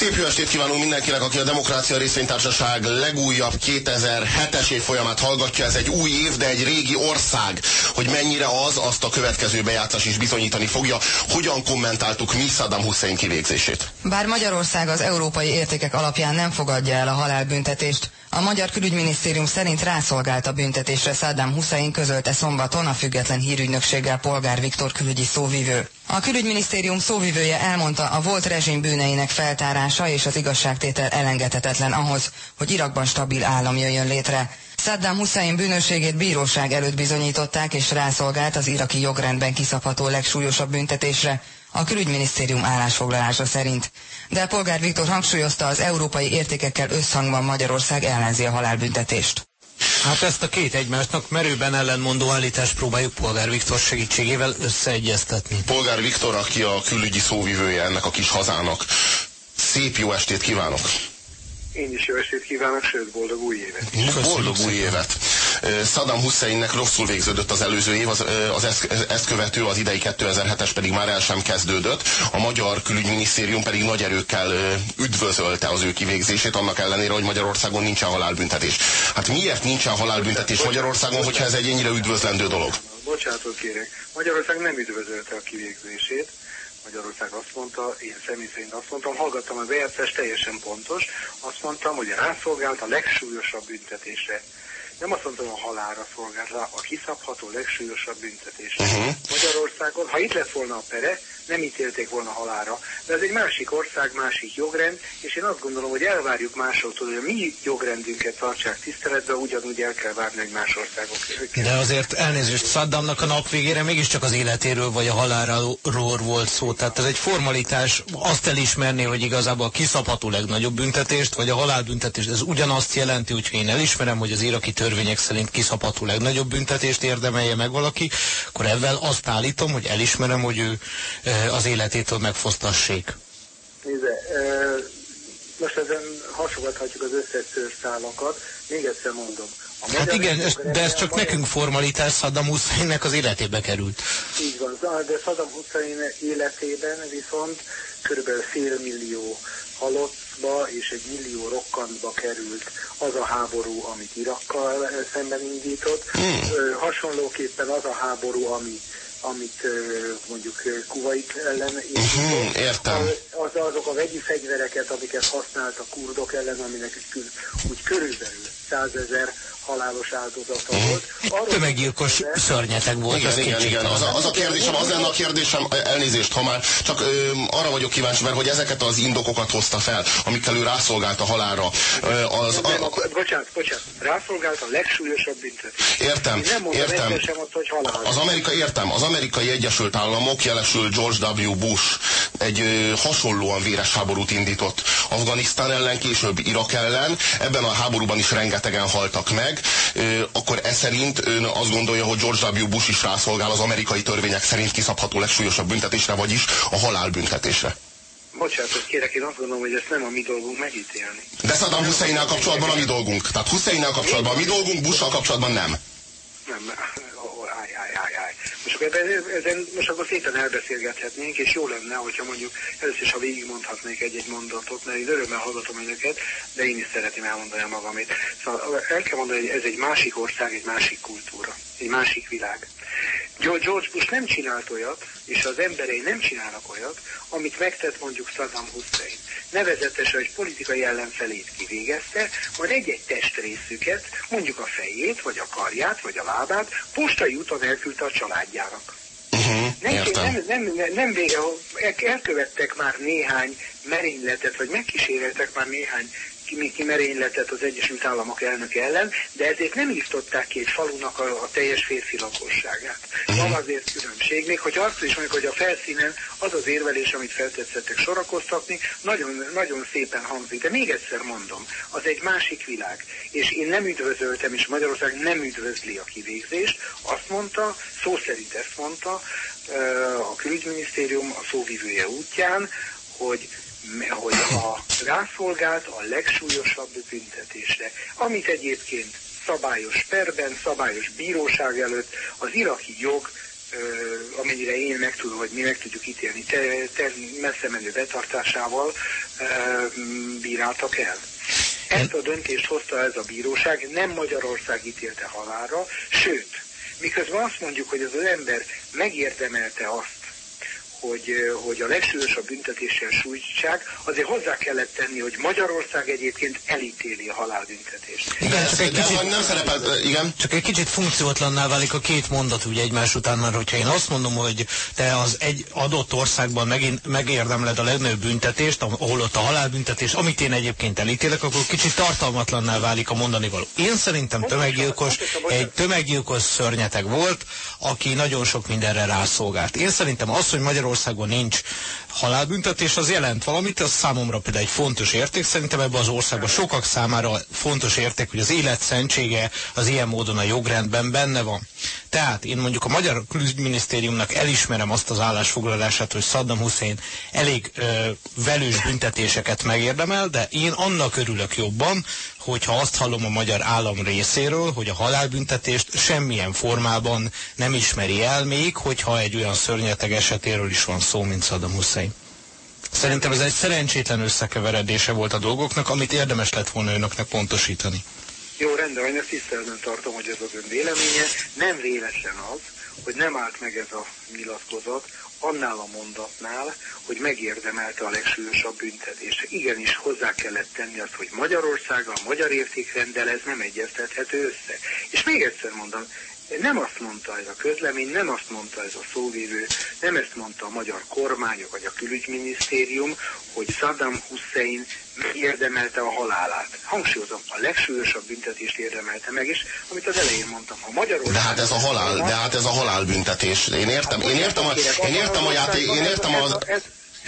Szép jó estét kívánunk mindenkinek, aki a Demokrácia Részvénytársaság legújabb 2007-es év folyamát hallgatja. Ez egy új év, de egy régi ország. Hogy mennyire az, azt a következő bejátszás is bizonyítani fogja. Hogyan kommentáltuk mi Saddam Hussein kivégzését? Bár Magyarország az európai értékek alapján nem fogadja el a halálbüntetést, a Magyar Külügyminisztérium szerint rászolgált a büntetésre Saddam Hussein közölte szombaton a független hírügynökséggel Polgár Viktor külügyi szóvivő. A külügyminisztérium szóvivője elmondta, a volt rezsim bűneinek feltárása és az igazságtétel elengedhetetlen ahhoz, hogy Irakban stabil állam jöjjön létre. Saddam Hussein bűnösségét bíróság előtt bizonyították és rászolgált az iraki jogrendben kiszabható legsúlyosabb büntetésre, a külügyminisztérium állásfoglalása szerint. De Polgár Viktor hangsúlyozta, az európai értékekkel összhangban Magyarország ellenzi a halálbüntetést. Hát ezt a két egymásnak merőben ellenmondó állítást próbáljuk Polgár Viktor segítségével összeegyeztetni. Polgár Viktor, aki a külügyi szóvivője ennek a kis hazának. Szép jó estét kívánok! Én is jó estét kívánok, sőt boldog új évet. Boldog új évet. Saddam Husseinnek rosszul végződött az előző év, az, az ezt, ezt követő, az idei 2007-es pedig már el sem kezdődött. A magyar külügyminisztérium pedig nagy erőkkel üdvözölte az ő kivégzését, annak ellenére, hogy Magyarországon nincsen halálbüntetés. Hát miért nincsen halálbüntetés Magyarországon, hogyha ez egy ennyire üdvözlendő dolog? Bocsánatot kérek. Magyarország nem üdvözölte a kivégzését. Magyarország azt mondta, én személy szerint azt mondtam, hallgattam a bejátszást, teljesen pontos, azt mondtam, hogy rászolgált a legsúlyosabb büntetésre nem azt mondtam, a halára szolgált rá, a kiszabható legsúlyosabb büntetés. Uh-huh. Magyarországon, ha itt lett volna a pere, nem ítélték volna halára. De ez egy másik ország, másik jogrend, és én azt gondolom, hogy elvárjuk másoktól, hogy a mi jogrendünket tartsák tiszteletbe, ugyanúgy el kell várni, hogy más országok. De azért elnézést, Saddamnak a nap végére mégiscsak az életéről vagy a haláról volt szó. Tehát ez egy formalitás, azt elismerni, hogy igazából kiszabható legnagyobb büntetést, vagy a halálbüntetést, ez ugyanazt jelenti, hogy én elismerem, hogy az iraki törvények szerint kiszabható legnagyobb büntetést érdemelje meg valaki, akkor ezzel azt állítom, hogy elismerem, hogy ő az életétől megfosztassék? Nézze, most ezen hasogathatjuk az összes szőrszálakat. Még egyszer mondom. A hát igen, de ez csak nekünk formalitás, Saddam Husseinnek az életébe került. Így van, de Saddam Hussein életében viszont körülbelül fél millió halottba és egy millió rokkantba került az a háború, amit Irakkal szemben indított. Hmm. Hasonlóképpen az a háború, ami amit mondjuk Kuwait ellen uh-huh, értem. Az, azok a vegyi fegyvereket, amiket használt a kurdok ellen, aminek úgy körülbelül százezer halálos áldozata uh-huh. volt. Arról Tömeggyilkos szörnyeteg volt. Igen, igen, igen. Az, a, az a kérdésem, az lenne a kérdésem, elnézést, ha már csak ö, arra vagyok kíváncsi, mert hogy ezeket az indokokat hozta fel, amikkel ő rászolgált a halára. Ö, az, a, nem, a, bocsánat, bocsánat, rászolgált a legsúlyosabb büntetés. Értem, értem. Azt, hogy az Amerika, értem, az amerikai Egyesült Államok, jelesül George W. Bush egy ö, hasonlóan véres háborút indított Afganisztán ellen, később Irak ellen. Ebben a háborúban is rengetegen haltak meg. Akkor e szerint ön azt gondolja, hogy George W. Bush is rászolgál az amerikai törvények szerint kiszabható legsúlyosabb büntetésre, vagyis a halálbüntetésre. Bocsánat, kérek, én azt gondolom, hogy ezt nem a mi dolgunk megítélni. De Saddam Husseinnel kapcsolatban a mi dolgunk. Tehát Husseinnel kapcsolatban a mi dolgunk, Bush kapcsolatban nem. Nem, és akkor ezen most akkor szépen elbeszélgethetnénk, és jó lenne, hogyha mondjuk először is, ha végigmondhatnék egy-egy mondatot, mert én örömmel hallgatom önöket, de én is szeretném elmondani magamét. Szóval el kell mondani, hogy ez egy másik ország, egy másik kultúra, egy másik világ. George Bush nem csinált olyat, és az emberei nem csinálnak olyat, amit megtett mondjuk Saddam Hussein. Nevezetesen, hogy politikai ellenfelét kivégezte, majd egy-egy testrészüket, mondjuk a fejét, vagy a karját, vagy a lábát postai úton elküldte a családjának. Uh-huh, nem, nem, nem, nem, nem vége, elkövettek már néhány merényletet, vagy megkíséreltek már néhány kimerényletet az Egyesült Államok elnöke ellen, de ezért nem írtották ki egy falunak a, a teljes férfi lakosságát. Van azért különbség, még hogy azt is mondjuk, hogy a felszínen az az érvelés, amit feltetszettek sorakoztatni, nagyon, nagyon szépen hangzik. De még egyszer mondom, az egy másik világ. És én nem üdvözöltem, és Magyarország nem üdvözli a kivégzést. Azt mondta, szó szerint ezt mondta, a külügyminisztérium a szóvivője útján, hogy hogy a rászolgált a legsúlyosabb büntetésre, amit egyébként szabályos perben, szabályos bíróság előtt az iraki jog, amennyire én meg tudom, hogy mi meg tudjuk ítélni, te, te messze menő betartásával bíráltak el. Ezt a döntést hozta ez a bíróság, nem Magyarország ítélte halára, sőt, miközben azt mondjuk, hogy az ember megérdemelte azt, hogy, hogy a legsúlyosabb büntetéssel sújtsák, azért hozzá kellett tenni, hogy Magyarország egyébként elítéli a halálbüntetést. Igen, csak egy kicsit, nem szerepel, igen. Csak egy kicsit funkciótlanná válik a két mondat ugye egymás után, mert hogyha én azt mondom, hogy te az egy adott országban megint megérdemled a legnagyobb büntetést, ahol ott a halálbüntetés, amit én egyébként elítélek, akkor kicsit tartalmatlanná válik a mondani való. Én szerintem tömeggyilkos, egy tömeggyilkos szörnyeteg volt, aki nagyon sok mindenre rászolgált. Én szerintem az, hogy Magyarország Magyarországon nincs halálbüntetés, az jelent valamit, az számomra például egy fontos érték. Szerintem ebben az országban sokak számára fontos érték, hogy az élet szentsége az ilyen módon a jogrendben benne van. Tehát én mondjuk a Magyar Külügyminisztériumnak elismerem azt az állásfoglalását, hogy Saddam Hussein elég ö, velős büntetéseket megérdemel, de én annak örülök jobban, hogyha azt hallom a magyar állam részéről, hogy a halálbüntetést semmilyen formában nem ismeri el, még hogyha egy olyan szörnyeteg esetéről is van szó, mint Saddam Hussein. Szerintem ez egy szerencsétlen összekeveredése volt a dolgoknak, amit érdemes lett volna önöknek pontosítani. Jó, rendben, én ezt tiszteletben tartom, hogy ez az ön véleménye. Nem véletlen az, hogy nem állt meg ez a nyilatkozat annál a mondatnál, hogy megérdemelte a legsúlyosabb büntetést. Igenis hozzá kellett tenni azt, hogy Magyarország a magyar értékrenddel ez nem egyeztethető össze. És még egyszer mondom, nem azt mondta ez a közlemény, nem azt mondta ez a szóvívő, nem ezt mondta a magyar kormány, vagy a külügyminisztérium, hogy Saddam Hussein érdemelte a halálát. Hangsúlyozom, a legsúlyosabb büntetést érdemelte meg, és amit az elején mondtam, ha Magyarország... De hát ez a halál, de hát ez a halálbüntetés. Én értem, én értem a, én értem a játék, én értem a...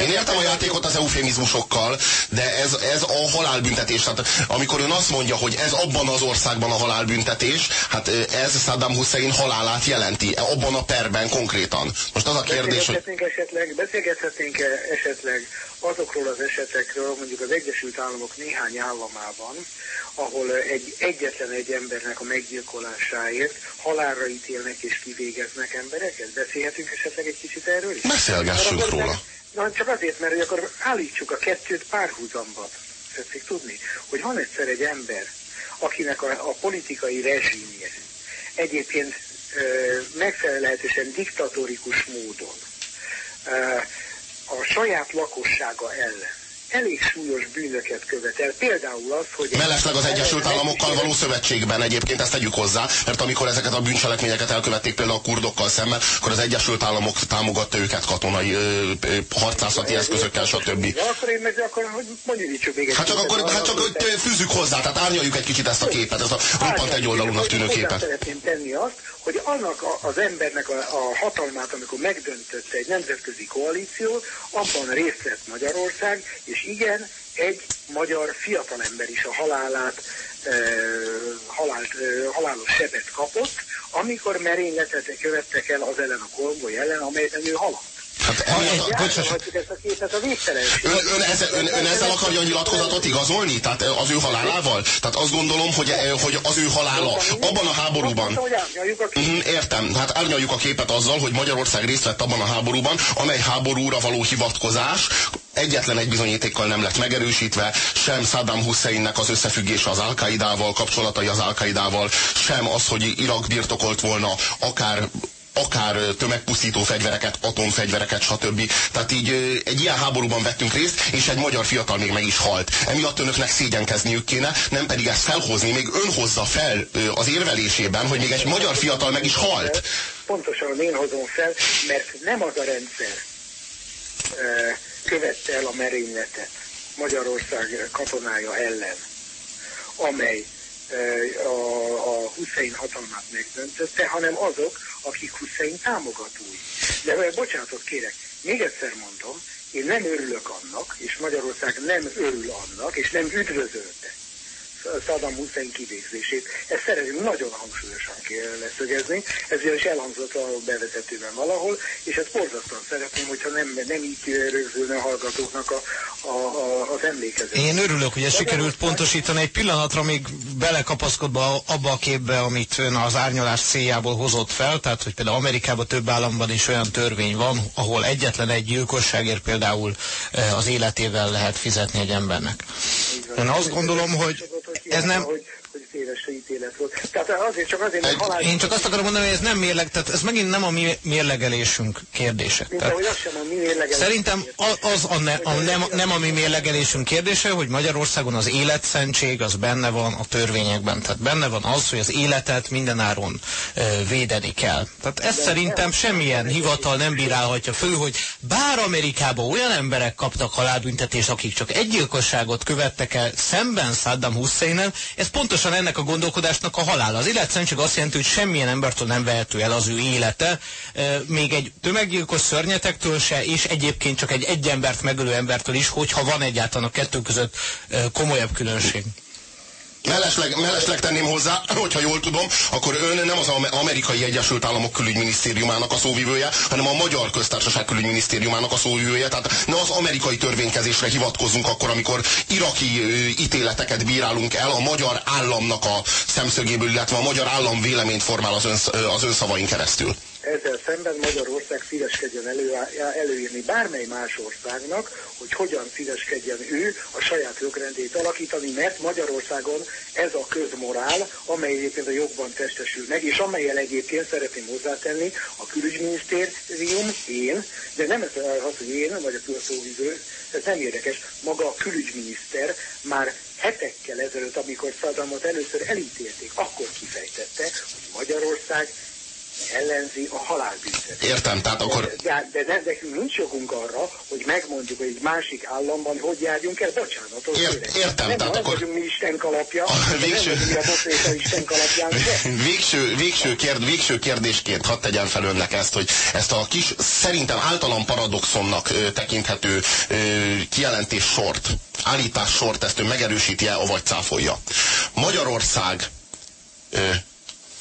Én értem a játékot az eufémizmusokkal, de ez, ez a halálbüntetés. Tehát amikor ön azt mondja, hogy ez abban az országban a halálbüntetés, hát ez Saddam Hussein halálát jelenti, abban a perben konkrétan. Most az a kérdés, hogy... Esetleg, beszélgethetnénk -e esetleg azokról az esetekről, mondjuk az Egyesült Államok néhány államában, ahol egy egyetlen egy embernek a meggyilkolásáért halálra ítélnek és kivégeznek embereket? Beszélhetünk esetleg egy kicsit erről is? Beszélgessünk róla. Na, csak azért, mert hogy akkor állítsuk a kettőt párhuzamba. Tetszik tudni, hogy van egyszer egy ember, akinek a, a politikai rezsimje egyébként ö, megfelelhetősen diktatórikus módon ö, a saját lakossága ellen elég súlyos bűnöket követel. Például az, hogy... Mellesleg az Egyesült Államokkal való szövetségben egyébként ezt tegyük hozzá, mert amikor ezeket a bűncselekményeket elkövették például a kurdokkal szemben, akkor az Egyesült Államok támogatta őket katonai ö, ö, harcászati eszközökkel, stb. Akkor én meg akkor, hogy mondjuk még egy Hát csak akkor, hát csak hogy fűzzük hozzá, tehát árnyaljuk egy kicsit ezt a képet, ezt a roppant egyoldalúnak tűnő képet. Szeretném tenni azt, hogy annak az embernek a, a hatalmát, amikor megdöntötte egy nemzetközi koalíció, abban részt vett Magyarország, és igen, egy magyar fiatalember is a halálát, e, halált, e, halálos sebet kapott, amikor merényletet követtek el az ellen a kolboly ellen, amelyben ő halott. Hát emiatt, ezt a képet a ön, ön, ezzel, ön, ön ezzel akarja a nyilatkozatot igazolni? Tehát az ő halálával? Tehát azt gondolom, hogy, hogy az ő halála abban a háborúban... Mhm, értem, hát árnyaljuk a képet azzal, hogy Magyarország részt vett abban a háborúban, amely háborúra való hivatkozás egyetlen egy bizonyítékkal nem lett megerősítve, sem Saddam Husseinnek az összefüggése az al kapcsolatai az al sem az, hogy Irak birtokolt volna akár akár tömegpusztító fegyvereket, atomfegyvereket, stb. Tehát így egy ilyen háborúban vettünk részt, és egy magyar fiatal még meg is halt. Emiatt önöknek szégyenkezniük kéne, nem pedig ezt felhozni, még ön hozza fel az érvelésében, hogy még egy magyar fiatal meg is halt. Pontosan én hozom fel, mert nem az a rendszer követte el a merényletet Magyarország katonája ellen, amely a, a Hussein hatalmát megdöntötte, hanem azok, akik Hussein támogatói. De bocsánatot kérek, még egyszer mondom, én nem örülök annak, és Magyarország nem örül annak, és nem üdvözölte Saddam Hussein kivégzését. Ezt szeretném nagyon hangsúlyosan leszögezni, ez is elhangzott a bevezetőben valahol, és ezt borzasztóan szeretném, hogyha nem, nem így rögzülne a hallgatóknak a, a, a, az emlékezet. Én örülök, hogy ezt sikerült pontosítani. Egy pillanatra még belekapaszkodva abba a képbe, amit ön az árnyalás céljából hozott fel, tehát hogy például Amerikában több államban is olyan törvény van, ahol egyetlen egy gyilkosságért például eh, az életével lehet fizetni egy embernek. Én azt gondolom, hogy ez nem... téves ítélet volt. Tehát azért csak azért, mert halál... Én csak azt akarom mondani, hogy ez nem mérleg, tehát ez megint nem a mi mérlegelésünk kérdése. Mint tehát, az sem a mi mérlegelésünk Szerintem az a, ne, a nem, nem a mi mérlegelésünk kérdése, hogy Magyarországon az életszentség az benne van a törvényekben. Tehát benne van az, hogy az életet mindenáron védeni kell. Tehát ezt De szerintem nem, semmilyen nem, hivatal nem bírálhatja föl, hogy bár Amerikában olyan emberek kaptak halálbüntetést, akik csak egy gyilkosságot követtek el szemben Saddam Hussein-el, ez pontosan ennek a gondolkodásnak a halála. Az életszentség azt jelenti, hogy semmilyen embertől nem vehető el az ő élete, még egy tömeggyilkos szörnyetektől se, és egyébként csak egy egy embert megölő embertől is, hogyha van egyáltalán a kettő között komolyabb különbség. Mellesleg, mellesleg tenném hozzá, hogyha jól tudom, akkor ön nem az amerikai Egyesült Államok külügyminisztériumának a szóvivője, hanem a Magyar Köztársaság külügyminisztériumának a szóvivője. Tehát ne az amerikai törvénykezésre hivatkozunk akkor, amikor iraki ítéleteket bírálunk el a magyar államnak a szemszögéből, illetve a magyar állam véleményt formál az ön, az ön szavain keresztül. Ezzel szemben Magyarország szíveskedjen elő, előírni bármely más országnak, hogy hogyan szíveskedjen ő a saját jogrendét alakítani, mert Magyarországon ez a közmorál, amely egyébként a jogban testesül meg, és amelyel egyébként szeretném hozzátenni a külügyminisztérium, én, de nem ez az, hogy én, vagy a külszóviző, ez nem érdekes, maga a külügyminiszter már hetekkel ezelőtt, amikor Szaddamot először elítélték, akkor kifejtette, hogy Magyarország ellenzi a halálbüntetést. Értem, tehát akkor... De, de, de nekünk nincs jogunk arra, hogy megmondjuk, hogy egy másik államban hogy járjunk el, bocsánatot. Ért, értem, nem, tehát akkor... vagyunk mi Isten kalapja, a végső... nem Isten kalapján, végső, végső, kérd, végső kérdésként hadd tegyen fel önnek ezt, hogy ezt a kis, szerintem általam paradoxonnak ö, tekinthető ö, kijelentés sort, állítás sort, ezt ő megerősíti-e, vagy cáfolja. Magyarország ö,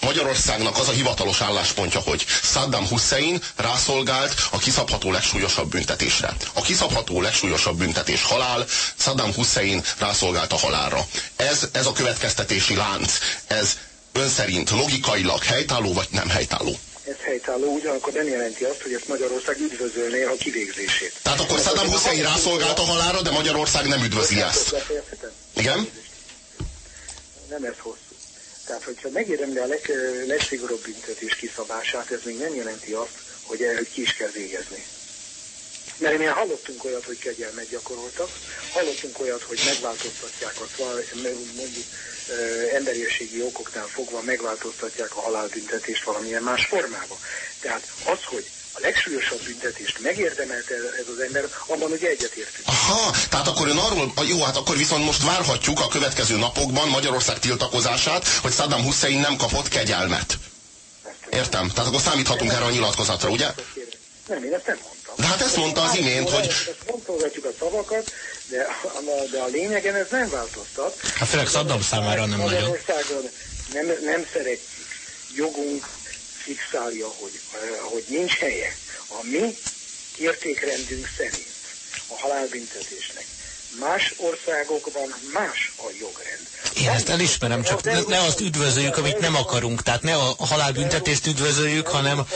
Magyarországnak az a hivatalos álláspontja, hogy Saddam Hussein rászolgált a kiszabható legsúlyosabb büntetésre. A kiszabható legsúlyosabb büntetés halál, Saddam Hussein rászolgált a halálra. Ez, ez a következtetési lánc, ez ön szerint logikailag helytálló vagy nem helytálló? ez helytálló, ugyanakkor nem jelenti azt, hogy ezt Magyarország üdvözölné a kivégzését. Tehát akkor Saddam Hussein rászolgált a halálra, de Magyarország nem üdvözli ezt. Igen? Nem ez hosszú. Tehát, hogyha megérdemli a leg, legszigorúbb büntetés kiszabását, ez még nem jelenti azt, hogy, hogy ki is kell végezni. Mert mi hallottunk olyat, hogy kegyelmet gyakoroltak, hallottunk olyat, hogy megváltoztatják azt, mondjuk emberiességi okoknál fogva megváltoztatják a halálbüntetést valamilyen más formába. Tehát az, hogy a legsúlyosabb büntetést megérdemelte ez az ember, abban ugye egyetértünk. Aha, tehát akkor ön arról, jó, hát akkor viszont most várhatjuk a következő napokban Magyarország tiltakozását, hogy Saddam Hussein nem kapott kegyelmet. Értem, tehát akkor számíthatunk erre a nyilatkozatra, ugye? Nem, én ezt nem mondtam. De hát ezt mondta az imént, hogy... Ezt mondhatjuk a szavakat, de a, de a lényegen ez nem változtat. Hát főleg Saddam számára nem nagyon. Magyarországon nem, nem szeretjük. Jogunk fixálja, hogy, hogy nincs helye a mi értékrendünk szerint a halálbüntetésnek. Más országokban más a jogrend. Én ezt elismerem, csak ne, ne azt üdvözöljük, amit nem akarunk. Tehát ne a halálbüntetést üdvözöljük, hanem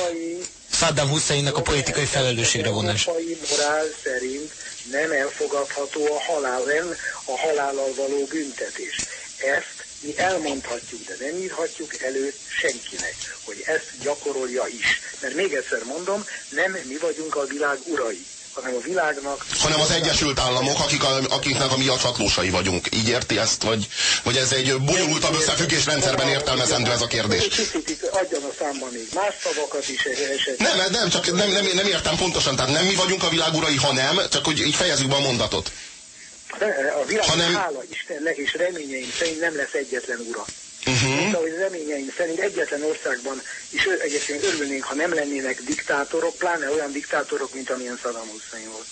Saddam Husseinnak a politikai felelősségre vonás. A morál szerint nem elfogadható a halál, nem a halállal való büntetés. Ezt mi elmondhatjuk, de nem írhatjuk elő senkinek, hogy ezt gyakorolja is. Mert még egyszer mondom, nem mi vagyunk a világ urai hanem a világnak... Hanem az Egyesült Államok, akik a, akiknek a mi a csatlósai vagyunk. Így érti ezt? Vagy, vagy ez egy bonyolultabb összefüggés rendszerben értelmezendő ez a kérdés? Adjon a számban még más szavakat is Nem, nem, csak nem, nem, nem értem pontosan. Tehát nem mi vagyunk a világ urai, hanem, csak hogy így fejezzük be a mondatot. A világ Hanem- hála Istennek és reményeim szerint nem lesz egyetlen ura. Uh-huh. Mint ahogy reményeim szerint egyetlen országban is egyébként örülnénk, ha nem lennének diktátorok, pláne olyan diktátorok, mint amilyen Saddam Hussein volt.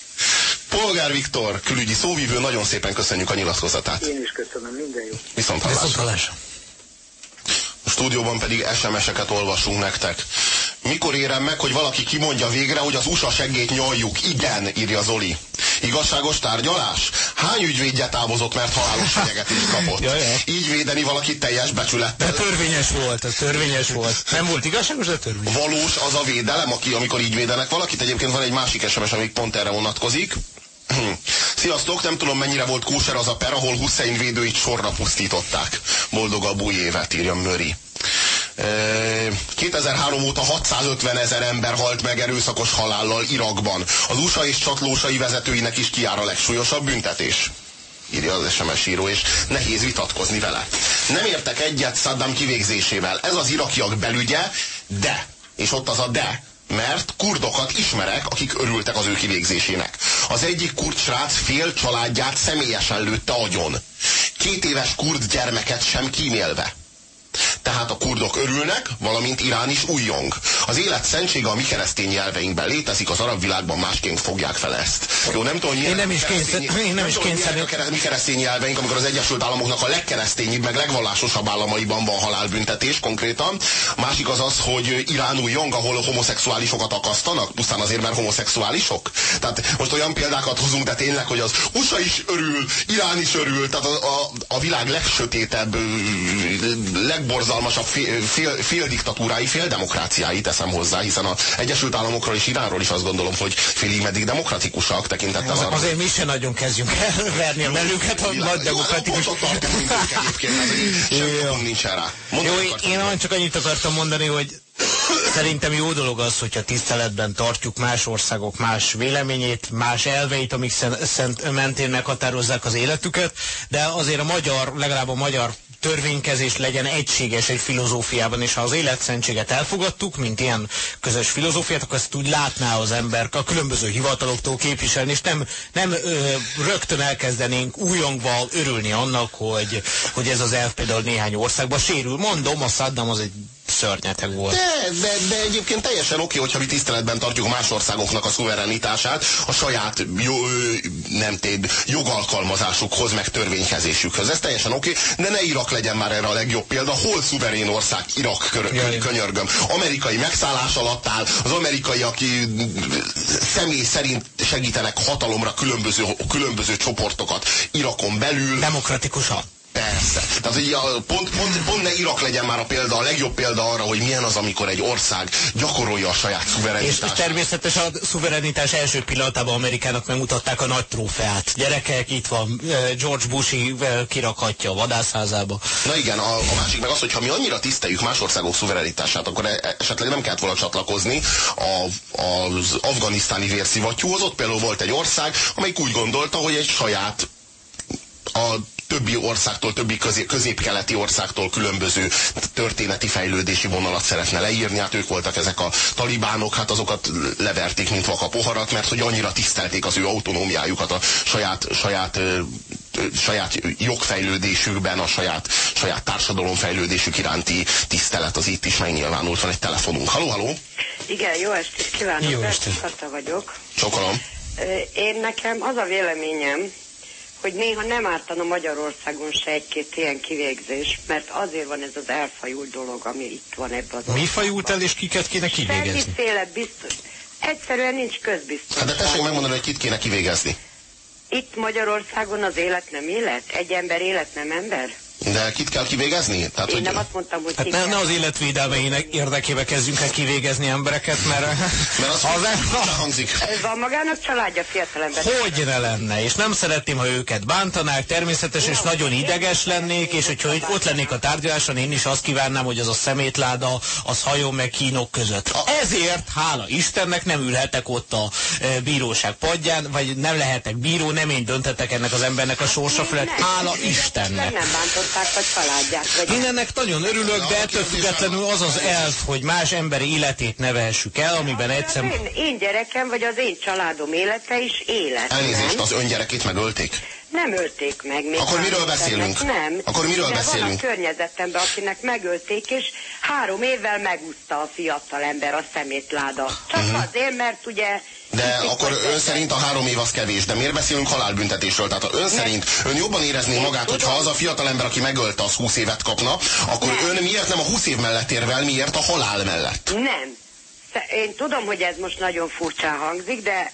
Polgár Viktor, külügyi szóvívő, nagyon szépen köszönjük a nyilatkozatát. Én is köszönöm, minden jó. Viszont hallásra. Viszontalás. A stúdióban pedig SMS-eket olvasunk nektek. Mikor érem meg, hogy valaki kimondja végre, hogy az USA seggét nyaljuk? Igen, írja Zoli. Igazságos tárgyalás? Hány ügyvédje távozott, mert halálos fenyegetést kapott? Ja, ja. Így védeni valakit teljes De becsülettel. törvényes volt, ez törvényes volt. Nem volt igazságos, de törvényes. Valós az a védelem, aki, amikor így védenek valakit. Egyébként van egy másik SMS, amik pont erre vonatkozik. Sziasztok, nem tudom mennyire volt kóser az a per, ahol Hussein védőit sorra pusztították. Boldogabb új évet, írja Möri. E, 2003 óta 650 ezer ember halt meg erőszakos halállal Irakban. Az USA és csatlósai vezetőinek is kiár a legsúlyosabb büntetés írja az SMS író, és nehéz vitatkozni vele. Nem értek egyet Saddam kivégzésével. Ez az irakiak belügye, de, és ott az a de, mert kurdokat ismerek, akik örültek az ő kivégzésének. Az egyik kurd srác fél családját személyesen lőtte agyon. Két éves kurd gyermeket sem kímélve. Tehát a kurdok örülnek, valamint Irán is újjong. Az élet szentsége a mi keresztény nyelveinkben létezik, az arab világban másként fogják fel ezt. Jó, nem tudom, Én nem is keresztény- kényszer- én nem is tudom, milyenek kényszerű- a kere- mi keresztény nyelveink, amikor az Egyesült Államoknak a legkeresztényibb, meg legvallásosabb államaiban van halálbüntetés konkrétan. A másik az az, hogy Irán újjong, ahol homoszexuálisokat akasztanak, pusztán azért, mert homoszexuálisok. Tehát most olyan példákat hozunk, de tényleg, hogy az USA is örül, Irán is örül, tehát a, a, a világ legsötétebb, ö, legborzalmasabb fél, fél, fél diktatúrái, fél demokráciái teszem hozzá, hiszen az Egyesült Államokról és Iránról is azt gondolom, hogy félig meddig demokratikusak tekintettel Az, arra. azért mi se nagyon kezdjünk el verni a melünket a nagy Jó, demokratikus... Jó, hát tartunk Jó. rá. Mondd, Jó, én, csak annyit akartam mondani, hogy szerintem jó dolog az, hogyha tiszteletben tartjuk más országok más véleményét, más elveit, amik szent mentén meghatározzák az életüket, de azért a magyar, legalább a magyar törvénykezés legyen egységes egy filozófiában, és ha az életszentséget elfogadtuk, mint ilyen közös filozófiát, akkor ezt úgy látná az ember a különböző hivataloktól képviselni, és nem, nem ö, rögtön elkezdenénk újongva örülni annak, hogy, hogy ez az elv például néhány országban sérül. Mondom, a Saddam az egy szörnyeteg volt. De, de, de egyébként teljesen oké, hogyha mi tiszteletben tartjuk más országoknak a szuverenitását, a saját jó, nem téd, jogalkalmazásukhoz, meg törvénykezésükhöz. Ez teljesen oké, de ne Irak legyen már erre a legjobb példa. Hol szuverén ország Irak kör, Jaj. könyörgöm? Amerikai megszállás alatt áll, az amerikaiak ö, személy szerint segítenek hatalomra különböző, különböző csoportokat Irakon belül. Demokratikusan. Persze. Tehát a, pont, pont, pont ne Irak legyen már a példa, a legjobb példa arra, hogy milyen az, amikor egy ország gyakorolja a saját És, és szuverenitását. természetesen a szuverenitás első pillanatában Amerikának megmutatták a nagy trófeát. Gyerekek, itt van eh, George Bushi eh, kirakhatja a vadászházába. Na igen, a, a másik meg az, hogy ha mi annyira tiszteljük más országok szuverenitását, akkor e- esetleg nem kellett volna csatlakozni a, az afganisztáni vérszivattyúhoz. Ott például volt egy ország, amelyik úgy gondolta, hogy egy saját a többi országtól, többi közé, közép-keleti országtól különböző történeti fejlődési vonalat szeretne leírni. Hát ők voltak ezek a talibánok, hát azokat leverték, mint vaka poharat, mert hogy annyira tisztelték az ő autonómiájukat a saját, saját, saját jogfejlődésükben, a saját, saját társadalomfejlődésük iránti tisztelet az itt is megnyilvánult. Van egy telefonunk. Haló, haló! Igen, jó estét kívánok, Jó estét. Vagyok. Csokolom. Én nekem az a véleményem, hogy néha nem ártana Magyarországon se egy-két ilyen kivégzés, mert azért van ez az elfajult dolog, ami itt van ebben az Mi fajult el, és kiket kéne kivégezni? Semmiféle biztos. Egyszerűen nincs közbiztonság. Hát de tessék megmondani, hogy kit kéne kivégezni. Itt Magyarországon az élet nem élet? Egy ember élet nem ember? De kit kell kivégezni? Tehát, Én hogy... nem azt mondtam, hogy Hát ne, ne az életvédelmeinek érdekébe kezdjünk el kivégezni embereket, mert, Mert az, az, az hangzik. Ez van magának családja fiatalember. hogy ne lenne, és nem szeretném, ha őket bántanák, természetes, és nagyon ideges lennék, és hogyha hogy ott lennék a tárgyaláson, én is azt kívánnám, hogy az a szemétláda, az hajón meg kínok között. Ezért, hála Istennek, nem ülhetek ott a e, bíróság padján, vagy nem lehetek bíró, nem én döntetek ennek az embernek a sorsa felett, hála Istennek. Nem bántották a családját. Vagy Én ennek nagyon örülök, de ettől függetlenül az az elv, hogy más emberi életét ne vehessük el, amiben egyszer... én, én gyerekem, vagy az én családom élete is élet. Elnézést, nem? az öngyerekét megölték? Nem ölték meg. Még Akkor miről beszélünk? Nem. Akkor miről De beszélünk? van a környezetemben, akinek megölték, és három évvel megúszta a fiatal ember a szemétláda. Csak Mhm. azért, mert ugye... De akkor ön szerint a három év az kevés, de miért beszélünk halálbüntetésről? Tehát ön szerint ön jobban érezné magát, hogyha az a fiatal ember, aki megölte, az 20 évet kapna, akkor Nem. ön miért nem a 20 év mellett érvel, miért a halál mellett? Nem. Én tudom, hogy ez most nagyon furcsán hangzik, de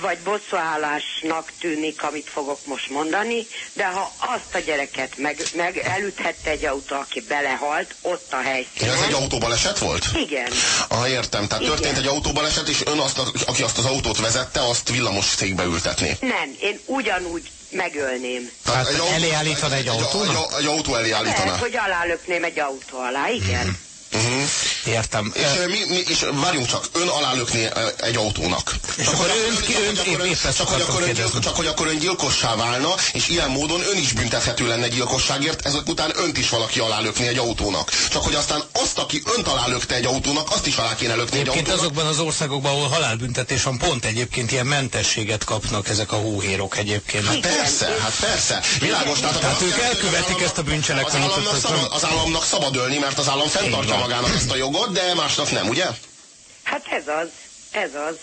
vagy bosszúállásnak tűnik, amit fogok most mondani, de ha azt a gyereket meg, meg elüthette egy autó, aki belehalt, ott a helyszínen. Ez egy autóbaleset volt? Igen. Ah, értem. Tehát Igen. történt egy autóbaleset, és ön, azt, aki azt az autót vezette, azt villamos székbe ültetné. Nem, én ugyanúgy megölném. Tehát Hát elé állítana egy autónak? Egy, egy autó elé állítaná. Lehet, hogy alálökném egy autó alá, igen. Uh-huh. Értem. És, mi, mi, és várjunk csak, ön alálökné egy autónak. És Csak akkor ön- ön- csak hogy akkor ön gyilkossá válna, és ilyen módon ön is büntethető lenne gyilkosságért, ezek után önt is valaki alálökné egy autónak. Csak hogy aztán azt, aki önt alálökte egy autónak, azt is alá kéne lökni egy Egyébként autónak. azokban az országokban, ahol halálbüntetés van, pont egyébként ilyen mentességet kapnak ezek a hóhérok egyébként. Hát persze, hát persze. Világos, tehát, Tehát ők elkövetik ezt a bűncselekményt, Az államnak, szabad, ölni, mert az állam fenntartja. Magának ezt a jogot, de másnak nem, ugye? Hát ez az, ez az.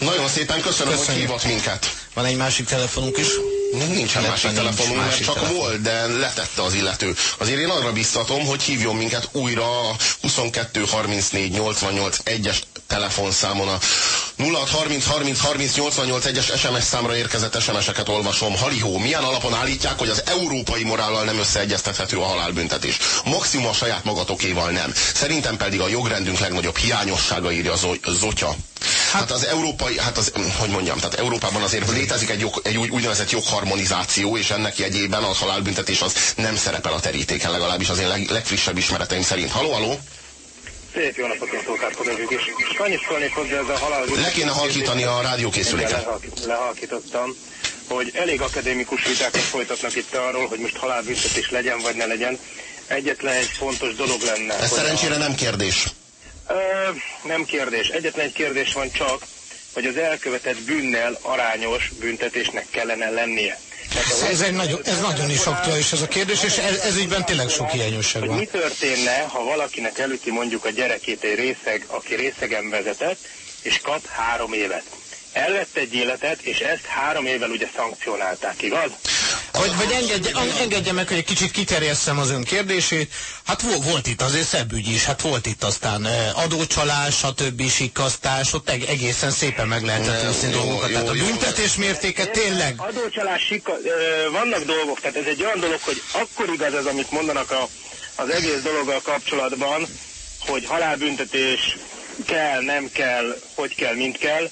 Nagyon szépen köszönöm, hogy Köszönjük. hívott minket. Van egy másik telefonunk is. Nincsen Illetve másik nincs telefonunk, mert másik csak telefon. volt, de letette az illető. Azért én arra biztatom, hogy hívjon minket újra a 22 34 88 1-es telefonszámon a 06 30 30 30 88 1-es SMS számra érkezett SMS-eket olvasom. Halihó, milyen alapon állítják, hogy az európai morállal nem összeegyeztethető a halálbüntetés? Maximum a saját magatokéval nem. Szerintem pedig a jogrendünk legnagyobb hiányossága írja Zo- Zotya. Hát az európai, hát az, hogy mondjam, tehát Európában azért létezik egy, jog, egy úgy, úgynevezett jogharmonizáció, és ennek jegyében a halálbüntetés az nem szerepel a terítéken, legalábbis az én leg, legfrissebb ismereteim szerint. Haló, haló? Szép jó napot, én Tókárkod Ezsük is. Annyit szólnék hozzá ez a halál... Le kéne halkítani a rádiókészüléket. Lehalkítottam, hogy elég akadémikus vitákat folytatnak itt arról, hogy most halálbüntetés legyen vagy ne legyen. Egyetlen egy fontos dolog lenne. Ez szerencsére nem kérdés. A, ö, nem kérdés. Egyetlen egy kérdés van csak, hogy az elkövetett bűnnel arányos büntetésnek kellene lennie. Ez, egy nagyon, ez nagyon is aktuális ez a kérdés, és ez, ez ügyben tényleg sok hiányosság hogy mi van. történne, ha valakinek elüti mondjuk a gyerekét egy részeg, aki részegen vezetett, és kap három évet. Elvette egy életet, és ezt három évvel ugye szankcionálták, igaz? Vagy, vagy engedje, engedje meg, hogy egy kicsit kiterjesszem az ön kérdését. Hát volt, volt itt azért szebb ügy is, hát volt itt aztán eh, adócsalás, stb. sikasztás, ott eg- egészen szépen meg lehetett Nem, úszni jó, dolgokat. Tehát a büntetés mértéke tényleg Adócsalás, sika, ö, vannak dolgok, tehát ez egy olyan dolog, hogy akkor igaz ez, amit mondanak a, az egész dologgal kapcsolatban, hogy halálbüntetés kell, nem kell, hogy kell, mint kell,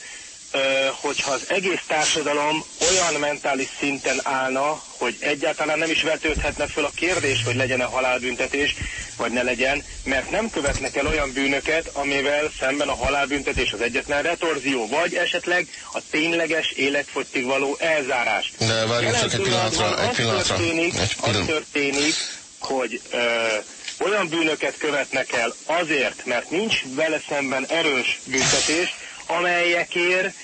hogyha az egész társadalom olyan mentális szinten állna, hogy egyáltalán nem is vetődhetne föl a kérdés, hogy legyen-e halálbüntetés, vagy ne legyen, mert nem követnek el olyan bűnöket, amivel szemben a halálbüntetés az egyetlen retorzió, vagy esetleg a tényleges életfogytig való elzárás. De várjunk csak egy pillanatra, egy az pillanatra. Történik, Egy az pillanat. történik, hogy ö, olyan bűnöket követnek el azért, mert nincs vele szemben erős büntetés, amelyekért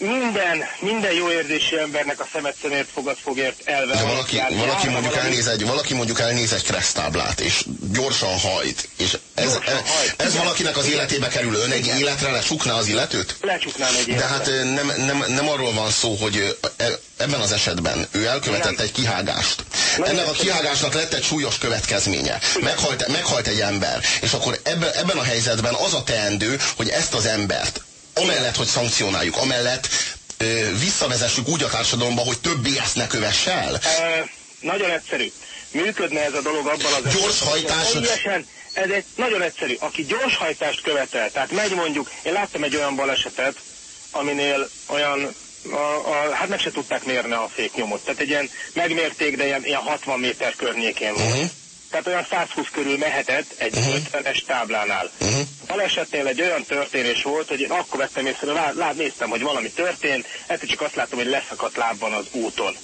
minden, minden jó érzésű embernek a szemet szemért fogad fogért elve. De valaki, alapján valaki, járna mondjuk valami- elnéz egy, valaki mondjuk elnéz egy kresztáblát, és gyorsan hajt, és ez, Gyorsan ez, hajt. ez Igen. valakinek az életébe kerül, ön egy életre lecsukná az illetőt? Lecsuknám egy De életet. hát nem, nem, nem arról van szó, hogy e- ebben az esetben ő elkövetett Nem. egy kihágást. Nem. Ennek a kihágásnak lett egy súlyos következménye. Meghalt, meghalt egy ember, és akkor ebben, ebben a helyzetben az a teendő, hogy ezt az embert, amellett, hogy szankcionáljuk, amellett ö, visszavezessük úgy a társadalomba, hogy többé ezt ne kövesse el. Ö, nagyon egyszerű. Működne ez a dolog abban az Gyors hajtás- Teljesen, ez egy nagyon egyszerű. Aki gyors hajtást követel, tehát megy mondjuk, én láttam egy olyan balesetet, aminél olyan, a, a, hát meg se tudták mérni a féknyomot. Tehát egy ilyen megmérték, de ilyen, ilyen 60 méter környékén volt. Mhm. Tehát olyan 120 körül mehetett egy 50-es táblánál. Mhm. Balesetnél egy olyan történés volt, hogy én akkor vettem észre, lát, lát, néztem, hogy valami történt, egyszer csak azt láttam, hogy leszakadt lábban az úton.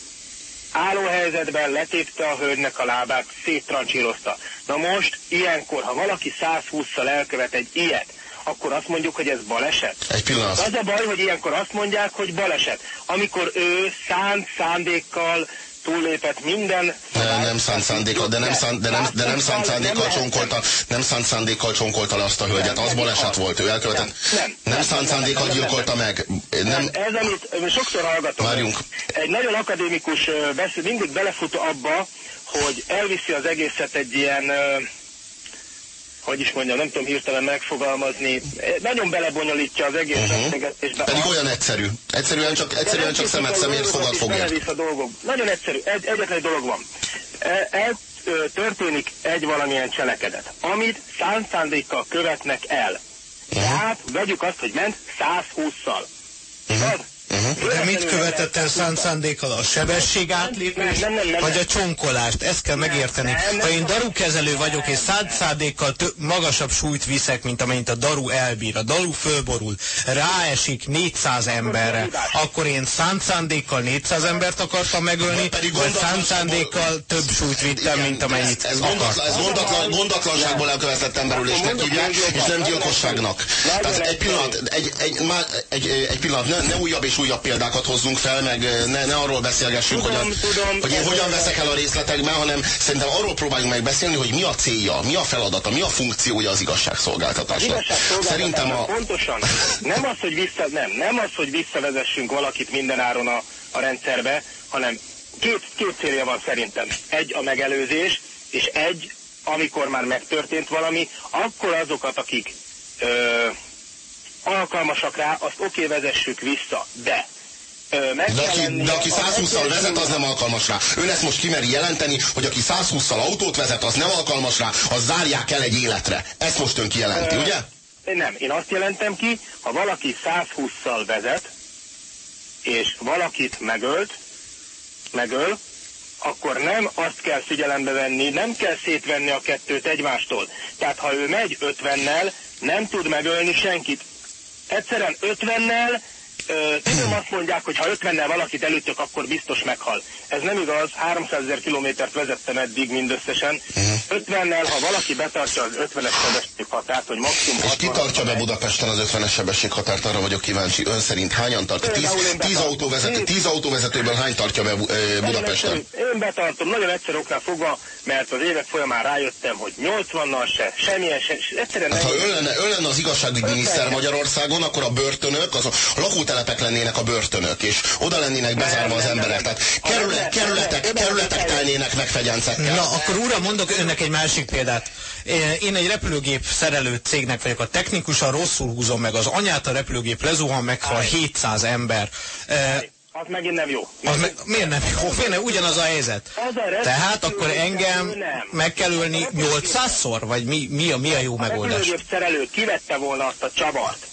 Álló helyzetben letépte a hölgynek a lábát, széttrancsírozta. Na most, ilyenkor, ha valaki 120-szal elkövet egy ilyet, akkor azt mondjuk, hogy ez baleset. Egy pillanat. Az a baj, hogy ilyenkor azt mondják, hogy baleset. Amikor ő szánt szándékkal túllépett minden... Ne, nem szánt szándékkal, de nem szánt, de nem, de nem szánt szándékkal csonkolta, nem szánt szándékkal csonkolta le azt a hölgyet. Az baleset volt, ő elkövetett. Nem, Nem szánt szándékkal gyilkolta meg. Nem, Ez, amit sokszor hallgatom. Várjunk. Egy nagyon akadémikus beszél, mindig belefut abba, hogy elviszi az egészet egy ilyen, hogy is mondjam, nem tudom hirtelen megfogalmazni, Eh, nagyon belebonyolítja az egész Mhm. beszélgetésbe. pedig A- olyan egyszerű. Egyszerűen csak, egyszerűen csak szemet szemért fogad fogért. A dolgok. Nagyon egyszerű, egy, egyetlen egy dolog van. E- ö, történik egy valamilyen cselekedet, amit szánt szándékkal követnek el. Mhm. Tehát vegyük azt, hogy ment 120-szal. Tudod? De mit követett el szánt szándékkal? A sebesség átlépés, Nem, nem, nem, vagy a csonkolást? Ezt kell megérteni. nem, nem. Ha én darukezelő vagyok, és szánt szándékkal magasabb súlyt viszek, mint amennyit a daru elbír, a daru fölborul, ráesik 400 emberre, akkor én szánt szándékkal 400 embert akartam megölni, Vagy szánt szándékkal több súlyt vittem, mint amennyit ez, ez, akartam. ez gondatlan, gondatlanságból elkövetett emberülésnek hívják, és nem gyilkosságnak. Tehát egy pillanat, egy, egy, egy, egy pillanat, ne, ne újabb és újabb példákat hozzunk fel, meg ne, ne arról beszélgessünk, Tudom, hogy, a, tudom. hogy én hogyan veszek el a részletekben, hanem szerintem arról próbáljunk meg beszélni, hogy mi a célja, mi a feladata, mi a funkciója az igazságszolgáltatásnak. Szerintem a... Pontosan. Nem az, hogy vissza, nem, nem az, hogy visszavezessünk valakit minden áron a, a rendszerbe, hanem két, két célja van szerintem. Egy a megelőzés, és egy, amikor már megtörtént valami, akkor azokat, akik ö, alkalmasak rá, azt oké, vezessük vissza. De meg De aki, de aki az 120-szal vezet, az nem alkalmas rá. Ön ezt most kimeri jelenteni, hogy aki 120-szal autót vezet, az nem alkalmas rá, az zárják el egy életre. Ezt most ön kijelenti, Ö, ugye? Nem, én azt jelentem ki, ha valaki 120-szal vezet, és valakit megölt, megöl, akkor nem azt kell figyelembe venni, nem kell szétvenni a kettőt egymástól. Tehát ha ő megy 50-nel, nem tud megölni senkit. Egyszerűen 50-nel, ö, tudom azt mondják, hogy ha 50-nel valakit elütök, akkor biztos meghal. Ez nem igaz, 300 ezer kilométert vezettem eddig mindösszesen. 50-nel, ha valaki betartja az 50-es sebességhatárt, hogy maximum És ki 60 tartja be Budapesten az 50-es sebességhatárt? Arra vagyok kíváncsi. Ön szerint hányan tart? 10, Például én 10, betartom. autóvezető, 10 autóvezetőből hány tartja be Budapesten? Én betartom, nagyon egyszerű oknál fogva, mert az évek folyamán rájöttem, hogy 80-nal se, semmilyen se, egyszerűen Hát, ha ön lenne, ön lenne az igazságügyminiszter. Magyarországon, akkor a börtönök, az a, a lakótelepek lennének a börtönök, és oda lennének bezárva Nem, az nem, emberek. nem. Tehát Ha kerület, nem, kerületek, kerületek telnének meg fegyencekkel. Na, akkor uram, mondok önnek egy másik példát. Én egy repülőgép szerelő cégnek vagyok a technikusan, rosszul húzom meg az anyát, a repülőgép lezuhan, meghal 700 ember. Az megint nem jó. Az me, miért nem jó? Miért nem? Ugyanaz a helyzet. A Tehát akkor engem meg kell ölni 800-szor? Vagy mi, mi, a, mi a jó A megoldás? repülőgép szerelő kivette volna azt a csavart,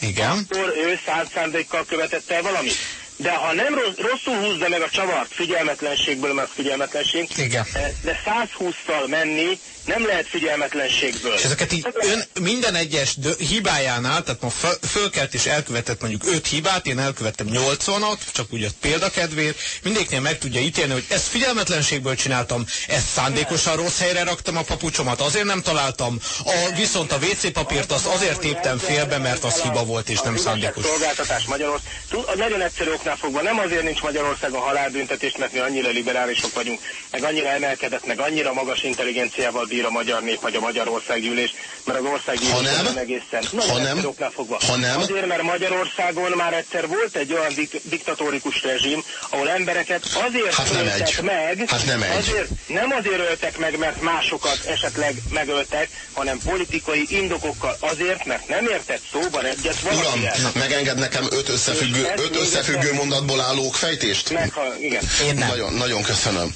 Igen. akkor ő szánt szándékkal követett el valamit. De ha nem rossz, rosszul húzza meg a csavart figyelmetlenségből, mert figyelmetlenség, Igen. eh, de 120-szal menni nem lehet figyelmetlenségből. És ezeket így ön minden egyes hibájánál, tehát ma föl, fölkelt és elkövetett mondjuk 5 hibát, én elkövettem 80-at, csak úgy a példakedvéért, mindegyiknél meg tudja ítélni, hogy ezt figyelmetlenségből csináltam, ezt szándékosan rossz helyre raktam a papucsomat, azért nem találtam, a, viszont a WC papírt azt azért téptem félbe, mert az hiba volt és nem Az szándékos. Szolgáltatás Magyarország. A nagyon egyszerű oknál fogva nem azért nincs Magyarországon halálbüntetés, mert mi annyira liberálisok vagyunk, meg annyira emelkedett, meg annyira magas intelligenciával bír a magyar nép, vagy a magyar országgyűlés, mert az országgyűlés nem? egészen. Egyszerű oknál fogva. Ha nem? Azért, mert Magyarországon már egyszer volt egy olyan dik- diktatórikus rezsim, ahol embereket azért Hát nem öltek egy. meg, Hát nem egy. Azért, nem azért öltek meg, mert másokat esetleg megöltek, hanem politikai indokokkal azért, mert nem értett szóban egyet Uram, valakivel. megenged nekem öt összefüggő, öt összefüggő mondatból álló fejtést? Meg, ha, igen. Én nem. Nagyon, nagyon köszönöm.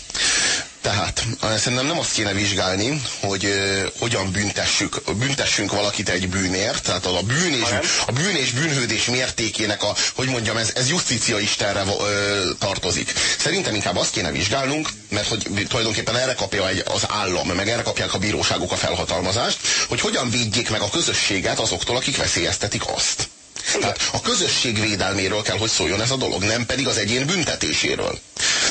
Tehát eh, szerintem nem azt kéne vizsgálni, hogy uh, hogyan büntessük, büntessünk valakit egy bűnért, tehát a bűn és, a bűn és bűnhődés mértékének a, hogy mondjam, ez, ez justícia istenre uh, tartozik. Szerintem inkább azt kéne vizsgálnunk, mert hogy tulajdonképpen erre kapja egy, az állam, meg erre kapják a bíróságok a felhatalmazást, hogy hogyan védjék meg a közösséget azoktól, akik veszélyeztetik azt. Tehát a közösség védelméről kell, hogy szóljon ez a dolog, nem pedig az egyén büntetéséről.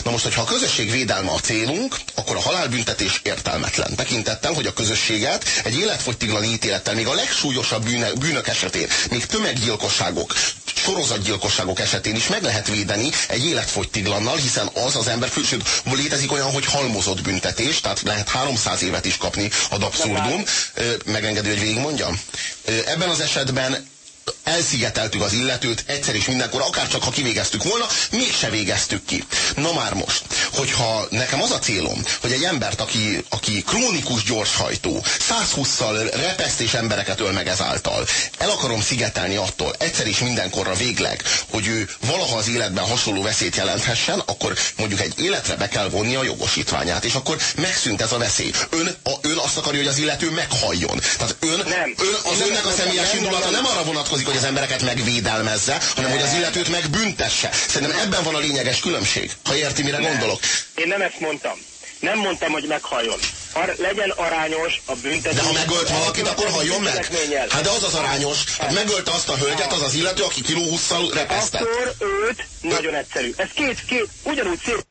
Na most, hogyha a közösség védelme a célunk, akkor a halálbüntetés értelmetlen. Tekintettel, hogy a közösséget egy életfogytiglani ítélettel, még a legsúlyosabb bűne, bűnök esetén, még tömeggyilkosságok, sorozatgyilkosságok esetén is meg lehet védeni egy életfogytiglannal, hiszen az az ember, sőt, létezik olyan, hogy halmozott büntetés, tehát lehet 300 évet is kapni ad abszurdum. Megengedő, hogy végigmondjam? Ebben az esetben elszigeteltük az illetőt egyszer és mindenkor, akár csak ha kivégeztük volna, mégse végeztük ki. Na már most, hogyha nekem az a célom, hogy egy embert, aki, aki krónikus gyorshajtó, 120-szal repeszt és embereket öl meg ezáltal, el akarom szigetelni attól, egyszer és mindenkorra végleg, hogy ő valaha az életben hasonló veszélyt jelenthessen, akkor mondjuk egy életre be kell vonni a jogosítványát, és akkor megszűnt ez a veszély. Ön, a, ön azt akarja, hogy az illető meghalljon. Tehát ön, nem. ön az nem, önnek a személyes indulata nem arra vonatkozik, hogy az embereket megvédelmezze, hanem hogy az illetőt megbüntesse. Szerintem ebben van a lényeges különbség, ha érti, mire Nem. gondolok. Én nem ezt mondtam. Nem mondtam, hogy meghalljon. Ar legyen arányos a büntetés. De ha megölt valakit, akkor halljon meg. Hát de az az arányos. Hát megölte azt a hölgyet, az az illető, aki kiló 20-szal repesztett. Akkor őt, nagyon egyszerű. Ez két, két, ugyanúgy szép.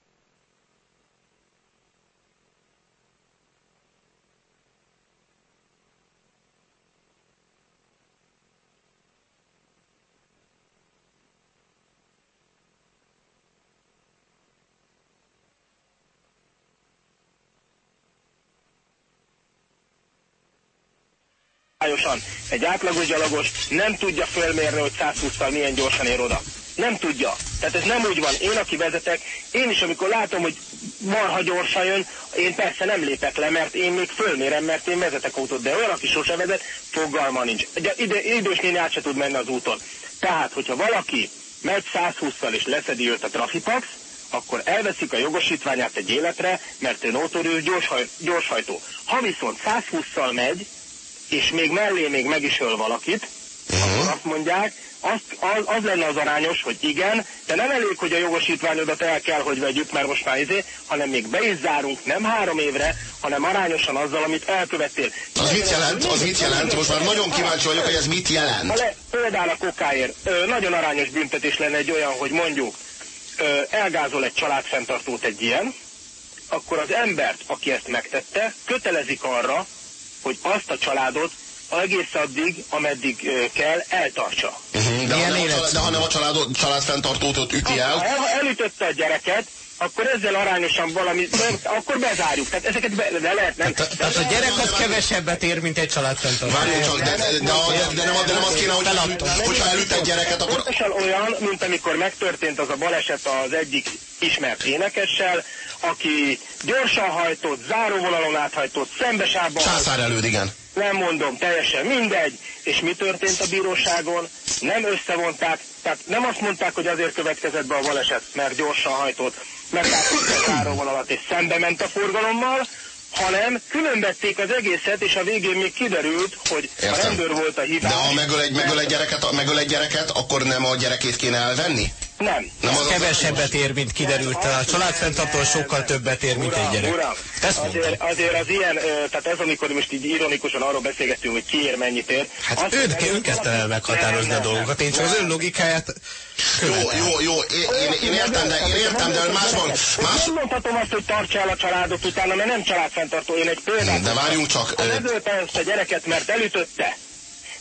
Szabályosan egy átlagos gyalogos nem tudja fölmérni, hogy 120-szal milyen gyorsan ér oda. Nem tudja. Tehát ez nem úgy van. Én, aki vezetek, én is, amikor látom, hogy marha gyorsan jön, én persze nem lépek le, mert én még fölmérem, mert én vezetek autót, de olyan, aki sose vezet, fogalma nincs. De ide, idős néni át se tud menni az úton. Tehát, hogyha valaki megy 120-szal és leszedi őt a trafipax, akkor elveszik a jogosítványát egy életre, mert ő gyorshaj, gyorshajtó. Ha viszont 120-szal megy, és még mellé még meg is öl valakit, uh-huh. akkor azt mondják, azt, az, az lenne az arányos, hogy igen, de nem elég, hogy a jogosítványodat el kell, hogy vegyük, mert most már izé, hanem még be is zárunk nem három évre, hanem arányosan azzal, amit elkövettél. Az mit jelent? Az mit jelent? Most már nagyon kíváncsi vagyok, hogy ez mit jelent. le, például a kokáért ö, nagyon arányos büntetés lenne egy olyan, hogy mondjuk ö, elgázol egy családfenntartót egy ilyen, akkor az embert, aki ezt megtette, kötelezik arra, hogy azt a családot egész addig, ameddig kell, eltartsa. Uh-huh. De, ha Milyen nem a, család, de ha nem a családot, családfenntartót ott üti Ha el, el, elütötte a gyereket, akkor ezzel arányosan valami, akkor bezárjuk. Tehát ezeket be, de lehet, nem. Te- Tehát a gyerek az kevesebbet ér, mint egy családfenntartó. Várjunk csak, de, de, de, de, de, nem, de nem az kéne, hogy hogyha elüt egy gyereket, akkor Pontosan olyan, mint amikor megtörtént az a baleset az egyik ismert énekessel, aki gyorsan hajtott, záróvonalon áthajtott, szembesában császár előd, igen. nem mondom, teljesen mindegy. És mi történt a bíróságon? Nem összevonták, tehát nem azt mondták, hogy azért következett be a baleset, mert gyorsan hajtott, mert a záróvonalat és szembe ment a forgalommal, hanem különbették az egészet, és a végén még kiderült, hogy a Értem. rendőr volt a hibás. De ha megöl egy, megöl egy, gyereket, megöl egy gyereket, akkor nem a gyerekét kéne elvenni? Nem. Nem az az Kevesebbet ér, mint kiderült. A családfenntartó sokkal többet ér, mint egy Uram, gyerek. uram, Ezt azért, azért az ilyen, tehát ez amikor most így ironikusan arról beszélgettünk, hogy ki ér, mennyit ér. Hát azt ön, mondja, ön kezdte el meghatározni nem, a nem, dolgokat. Én csak az nem. ön logikáját Jó, követem. jó, jó, én, én, én értem, de én értem, de ön máshol, más, Nem mondhatom azt, hogy tartsa el a családot utána, mert nem családfenntartó. Én egy példát... de várjunk csak, Ha ö, megölte ezt a gyereket, mert elütötte,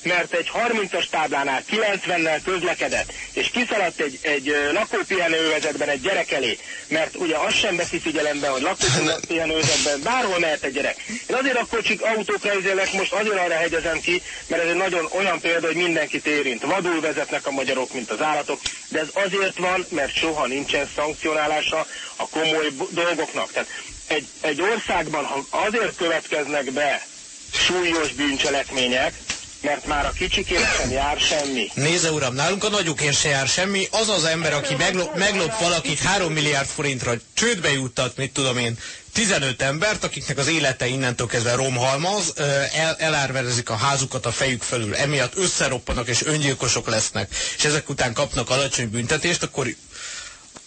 mert egy 30-as táblánál 90-nel közlekedett, és kiszaladt egy, egy lakópihenővezetben egy gyerek elé, mert ugye azt sem veszi figyelembe, hogy lakópihenővezetben bárhol mehet egy gyerek. Én azért a kocsik autókra izélek, most azért arra hegyezem ki, mert ez egy nagyon olyan példa, hogy mindenkit érint. Vadul vezetnek a magyarok, mint az állatok, de ez azért van, mert soha nincsen szankcionálása a komoly dolgoknak. Tehát egy, egy országban, ha azért következnek be súlyos bűncselekmények, mert már a kicsikért sem jár semmi. Nézze uram, nálunk a nagyokért se jár semmi. Az az ember, aki meglop, meglop valakit 3 milliárd forintra, csődbe juttat, mit tudom én, 15 embert, akiknek az élete innentől kezdve romhalmaz, el, elárverezik a házukat a fejük fölül, emiatt összeroppanak és öngyilkosok lesznek, és ezek után kapnak alacsony büntetést, akkor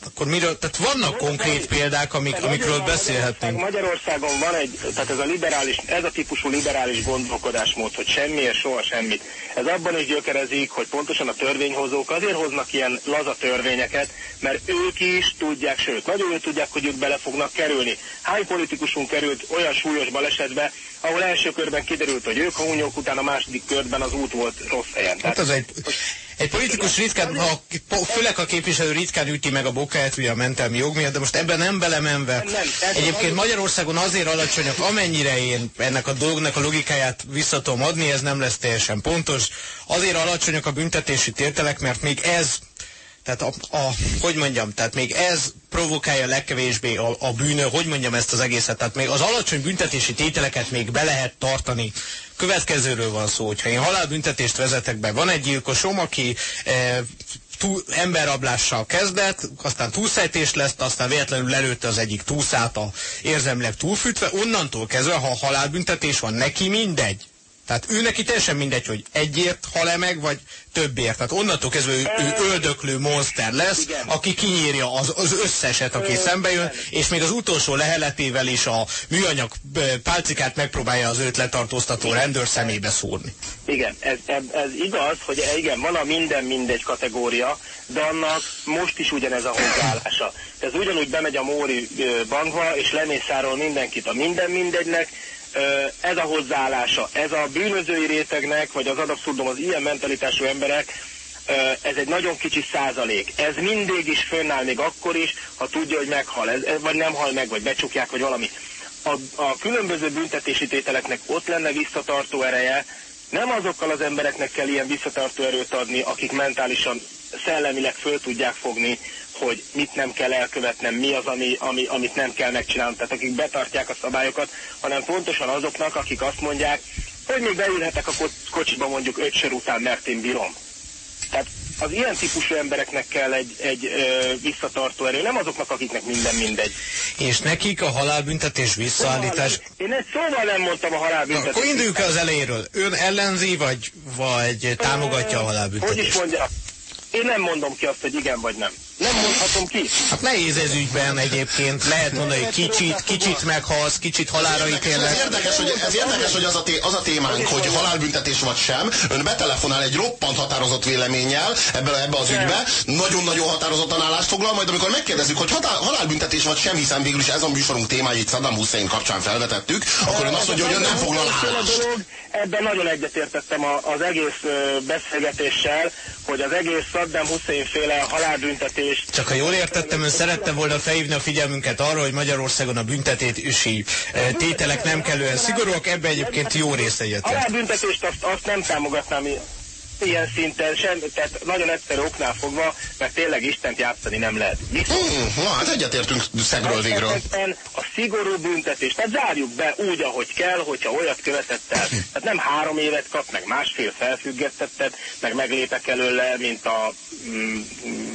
akkor miről, tehát vannak konkrét példák, amik, amikről beszélhetnénk. Magyarországon van egy, tehát ez a liberális, ez a típusú liberális gondolkodásmód, hogy semmiért soha semmit. Ez abban is gyökerezik, hogy pontosan a törvényhozók azért hoznak ilyen laza törvényeket, mert ők is tudják, sőt, nagyon jól tudják, hogy ők bele fognak kerülni. Hány politikusunk került olyan súlyos balesetbe, ahol első körben kiderült, hogy ők a után a második körben az út volt rossz helyen. Hát az egy, egy politikus ritkán, ha, főleg a képviselő ritkán üti meg a bokáját, ugye a mentelmi jog miatt, de most ebben nem belemenve. Egyébként Magyarországon azért alacsonyak, amennyire én ennek a dolognak a logikáját vissza tudom adni, ez nem lesz teljesen pontos. Azért alacsonyak a büntetési tételek, mert még ez tehát a, a, hogy mondjam, tehát még ez provokálja legkevésbé a, a bűnő, hogy mondjam ezt az egészet, tehát még az alacsony büntetési tételeket még be lehet tartani. Következőről van szó, hogyha én halálbüntetést vezetek be, van egy gyilkosom, aki e, túl, emberrablással kezdett, aztán túlszejtés lesz, aztán véletlenül lelőtte az egyik túszát a érzemleg túlfűtve, onnantól kezdve, ha halálbüntetés van, neki mindegy. Tehát ő neki teljesen mindegy, hogy egyért hal-e meg, vagy többért. Tehát onnantól kezdve ő, ő öldöklő monster lesz, Igen. aki kinyírja az, az összeset, aki szembe jön, és még az utolsó leheletével is a műanyag pálcikát megpróbálja az őt letartóztató igen. rendőr szemébe szúrni. Igen, ez, ez, ez igaz, hogy igen, van a minden mindegy kategória, de annak most is ugyanez a hozzáállása. Ez ugyanúgy bemegy a Móri bankba, és lemészárol mindenkit a minden mindegynek, ez a hozzáállása, ez a bűnözői rétegnek, vagy az adabszurdum az ilyen mentalitású emberek, ez egy nagyon kicsi százalék. Ez mindig is fönnáll, még akkor is, ha tudja, hogy meghal, ez, vagy nem hal meg, vagy becsukják, vagy valami. A, a különböző büntetési tételeknek ott lenne visszatartó ereje, nem azokkal az embereknek kell ilyen visszatartó erőt adni, akik mentálisan, szellemileg föl tudják fogni, hogy mit nem kell elkövetnem, mi az, ami, ami, amit nem kell megcsinálnom, tehát akik betartják a szabályokat, hanem pontosan azoknak, akik azt mondják, hogy még beülhetek a kocsiba mondjuk öt sor után, mert én bírom. Tehát az ilyen típusú embereknek kell egy, egy ö, visszatartó erő, nem azoknak, akiknek minden mindegy. És nekik a halálbüntetés visszaállítás... Én egy szóval nem mondtam a halálbüntetést. Akkor induljunk az elejéről. Ön ellenzi, vagy, vagy támogatja a halálbüntetést? Hogy is mondja? Én nem mondom ki azt, hogy igen vagy nem. Nem mondhatom ki. Hát nehéz ez ügyben egyébként. Lehet mondani, hogy kicsit, kicsit meghalsz, kicsit halára ítélek. Ez érdekes, hogy, ez érdekes, hogy az a, té, az a témánk, hogy halálbüntetés vagy sem. Ön betelefonál egy roppant határozott véleménnyel ebbe, ebbe az ügybe. Nagyon-nagyon határozottan állást foglal, majd amikor megkérdezzük, hogy határ, halálbüntetés vagy sem, hiszen végül is ez a műsorunk témáját Saddam Hussein kapcsán felvetettük, akkor ön azt mondja, hogy ön nem foglal állást. Ebben nagyon egyetértettem az egész beszélgetéssel, hogy az egész Saddam Hussein féle halálbüntetés. Csak ha jól értettem, ön szerette volna felhívni a figyelmünket arra, hogy Magyarországon a üsi eh, tételek nem kellően szigorúak, ebbe egyébként jó része egyetért. A halálbüntetést azt, azt nem támogatnám ilyen szinten sem, tehát nagyon egyszerű oknál fogva, mert tényleg Istent játszani nem lehet. Hmm, na, hát egyetértünk szegről végről. A szigorú büntetés, tehát zárjuk be úgy, ahogy kell, hogyha olyat követett el. Tehát nem három évet kap, meg másfél felfüggesztettet, meg meglépek előle, mint a mm,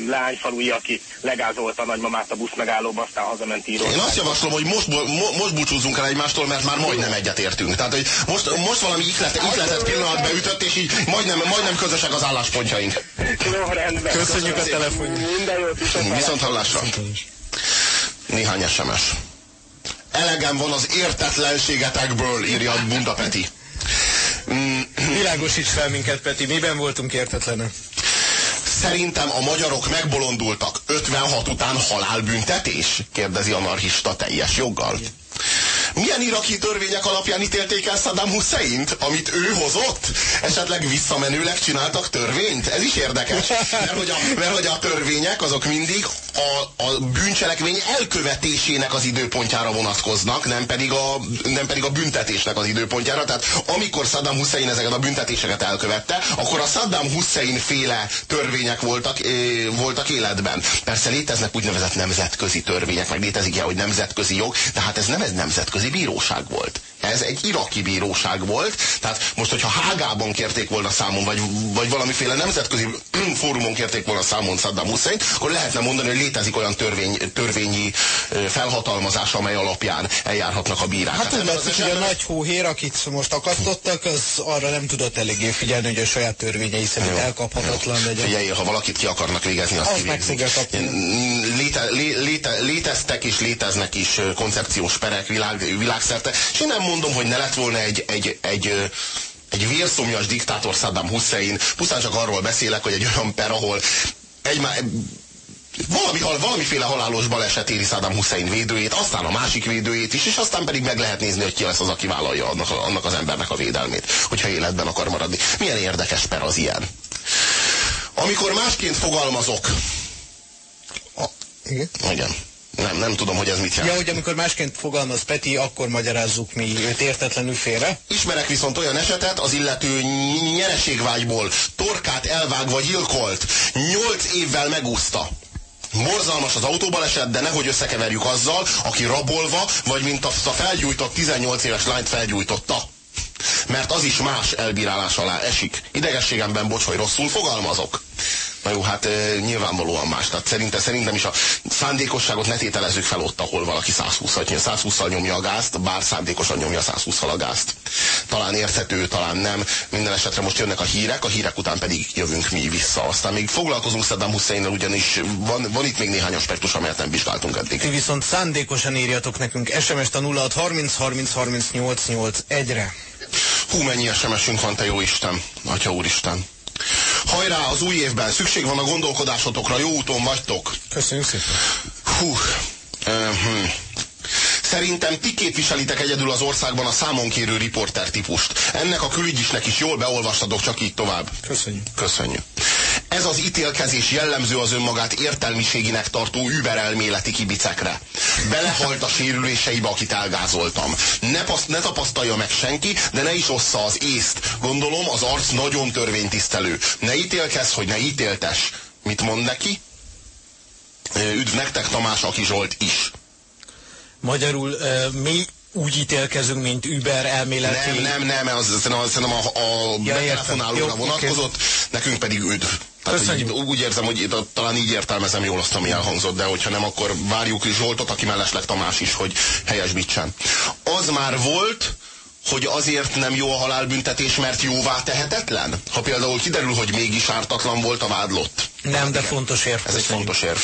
lányfalui, aki legázolta a nagymamát a busz megállóba, aztán hazament író. Én azt javaslom, hogy most, mo, most búcsúzzunk el egymástól, mert már majdnem egyetértünk. Tehát, hogy most, most valami ihlet, ihletet pillanat beütött, és így majdnem, majdnem közösek az álláspontjaink. Jó, rendben. Köszönjük a telefonját. Minden jót, viszont, viszont hallásra. Néhány SMS. Elegem van az értetlenségetekből, írja Bunda Peti. Mm. Világosíts fel minket, Peti, miben voltunk értetlenek? Szerintem a magyarok megbolondultak. 56 után halálbüntetés? Kérdezi anarchista teljes joggal. Milyen iraki törvények alapján ítélték el Saddam Hussein-t, amit ő hozott? Esetleg visszamenőleg csináltak törvényt? Ez is érdekes. Mert hogy a, mert hogy a törvények azok mindig a, a bűncselekmény elkövetésének az időpontjára vonatkoznak, nem pedig, a, nem pedig a büntetésnek az időpontjára. Tehát amikor Saddam Hussein ezeket a büntetéseket elkövette, akkor a Saddam Hussein féle törvények voltak, é, voltak életben. Persze léteznek úgynevezett nemzetközi törvények, meg létezik ilyen, hogy nemzetközi jog, de hát ez nem ez nemzetközi bíróság volt. Ez egy iraki bíróság volt, tehát most, hogyha Hágában kérték volna számon, vagy, vagy valamiféle nemzetközi fórumon kérték volna számon Saddam Hussein, akkor lehetne mondani, hogy létezik olyan törvény, törvényi felhatalmazás, amely alapján eljárhatnak a bírák. Hát, úgy látszik, hogy a nagy hóhér, akit most akasztottak, az arra nem tudott eléggé figyelni, hogy a saját törvényei szerint jó, elkaphatatlan legyen. Figyelj, ha valakit ki akarnak végezni, azt, azt meg fogja kapni. Léte, lé, léte, léteztek és léteznek is koncepciós perek világ, világszerte, és én nem mondom, hogy ne lett volna egy, egy, egy egy vérszomjas diktátor Saddam Hussein, pusztán csak arról beszélek, hogy egy olyan per, ahol egy, valami, valamiféle halálos baleset éri Saddam Hussein védőjét, aztán a másik védőjét is, és aztán pedig meg lehet nézni, hogy ki lesz az, aki vállalja annak, annak az embernek a védelmét, hogyha életben akar maradni. Milyen érdekes per az ilyen. Amikor másként fogalmazok. A, igen? Igen. Nem, nem tudom, hogy ez mit jelent. Ja, hogy amikor másként fogalmaz Peti, akkor magyarázzuk mi őt értetlenül félre. Ismerek viszont olyan esetet, az illető nyereségvágyból torkát elvágva gyilkolt, nyolc évvel megúszta. Borzalmas az autóbaleset, de nehogy összekeverjük azzal, aki rabolva, vagy mint a felgyújtott 18 éves lányt felgyújtotta. Mert az is más elbírálás alá esik. Idegességemben bocs, hogy rosszul fogalmazok. Na jó, hát nyilvánvalóan más. Tehát szerintem, szerintem is a szándékosságot ne tételezzük fel ott, ahol valaki 120-al 120 nyomja a gázt, bár szándékosan nyomja 120 a gázt. Talán érthető, talán nem. Minden esetre most jönnek a hírek, a hírek után pedig jövünk mi vissza. Aztán még foglalkozunk Saddam Husseinnel, ugyanis van, van itt még néhány aspektus, amelyet nem vizsgáltunk eddig. Ti viszont szándékosan írjatok nekünk SMS-t a 06 30 30 38 8 1-re. Hú, mennyi SMS-ünk van, te jó Isten, Atya Úristen. Hajrá, az új évben szükség van a gondolkodásotokra, jó úton vagytok. Köszönjük szépen. Hú. Uh, Szerintem ti képviselitek egyedül az országban a számonkérő riporter típust. Ennek a külügyisnek is jól beolvastatok, csak így tovább. Köszönjük. Köszönjük. Ez az ítélkezés jellemző az önmagát értelmiséginek tartó überelméleti kibicekre. Belehalt a sérüléseibe, akit elgázoltam. Ne, ne tapasztalja meg senki, de ne is ossza az észt. Gondolom, az arc nagyon törvénytisztelő. Ne ítélkezz, hogy ne ítéltes. Mit mond neki? Üdv nektek Tamás Aki Zsolt is. Magyarul uh, mi úgy ítélkezünk, mint Uber elméleti... Nem, nem, nem, az szerintem a, a ja, betelefonálóra vonatkozott, nekünk pedig üdv. Tehát, úgy, úgy érzem, hogy talán így értelmezem jól azt, ami elhangzott, de hogyha nem, akkor várjuk is Zsoltot, aki mellesleg Tamás is, hogy helyesbítsen. Az már volt, hogy azért nem jó a halálbüntetés, mert jóvá tehetetlen? Ha például kiderül, hogy mégis ártatlan volt a vádlott. Nem, de fontos érv. Ez egy fontos érv.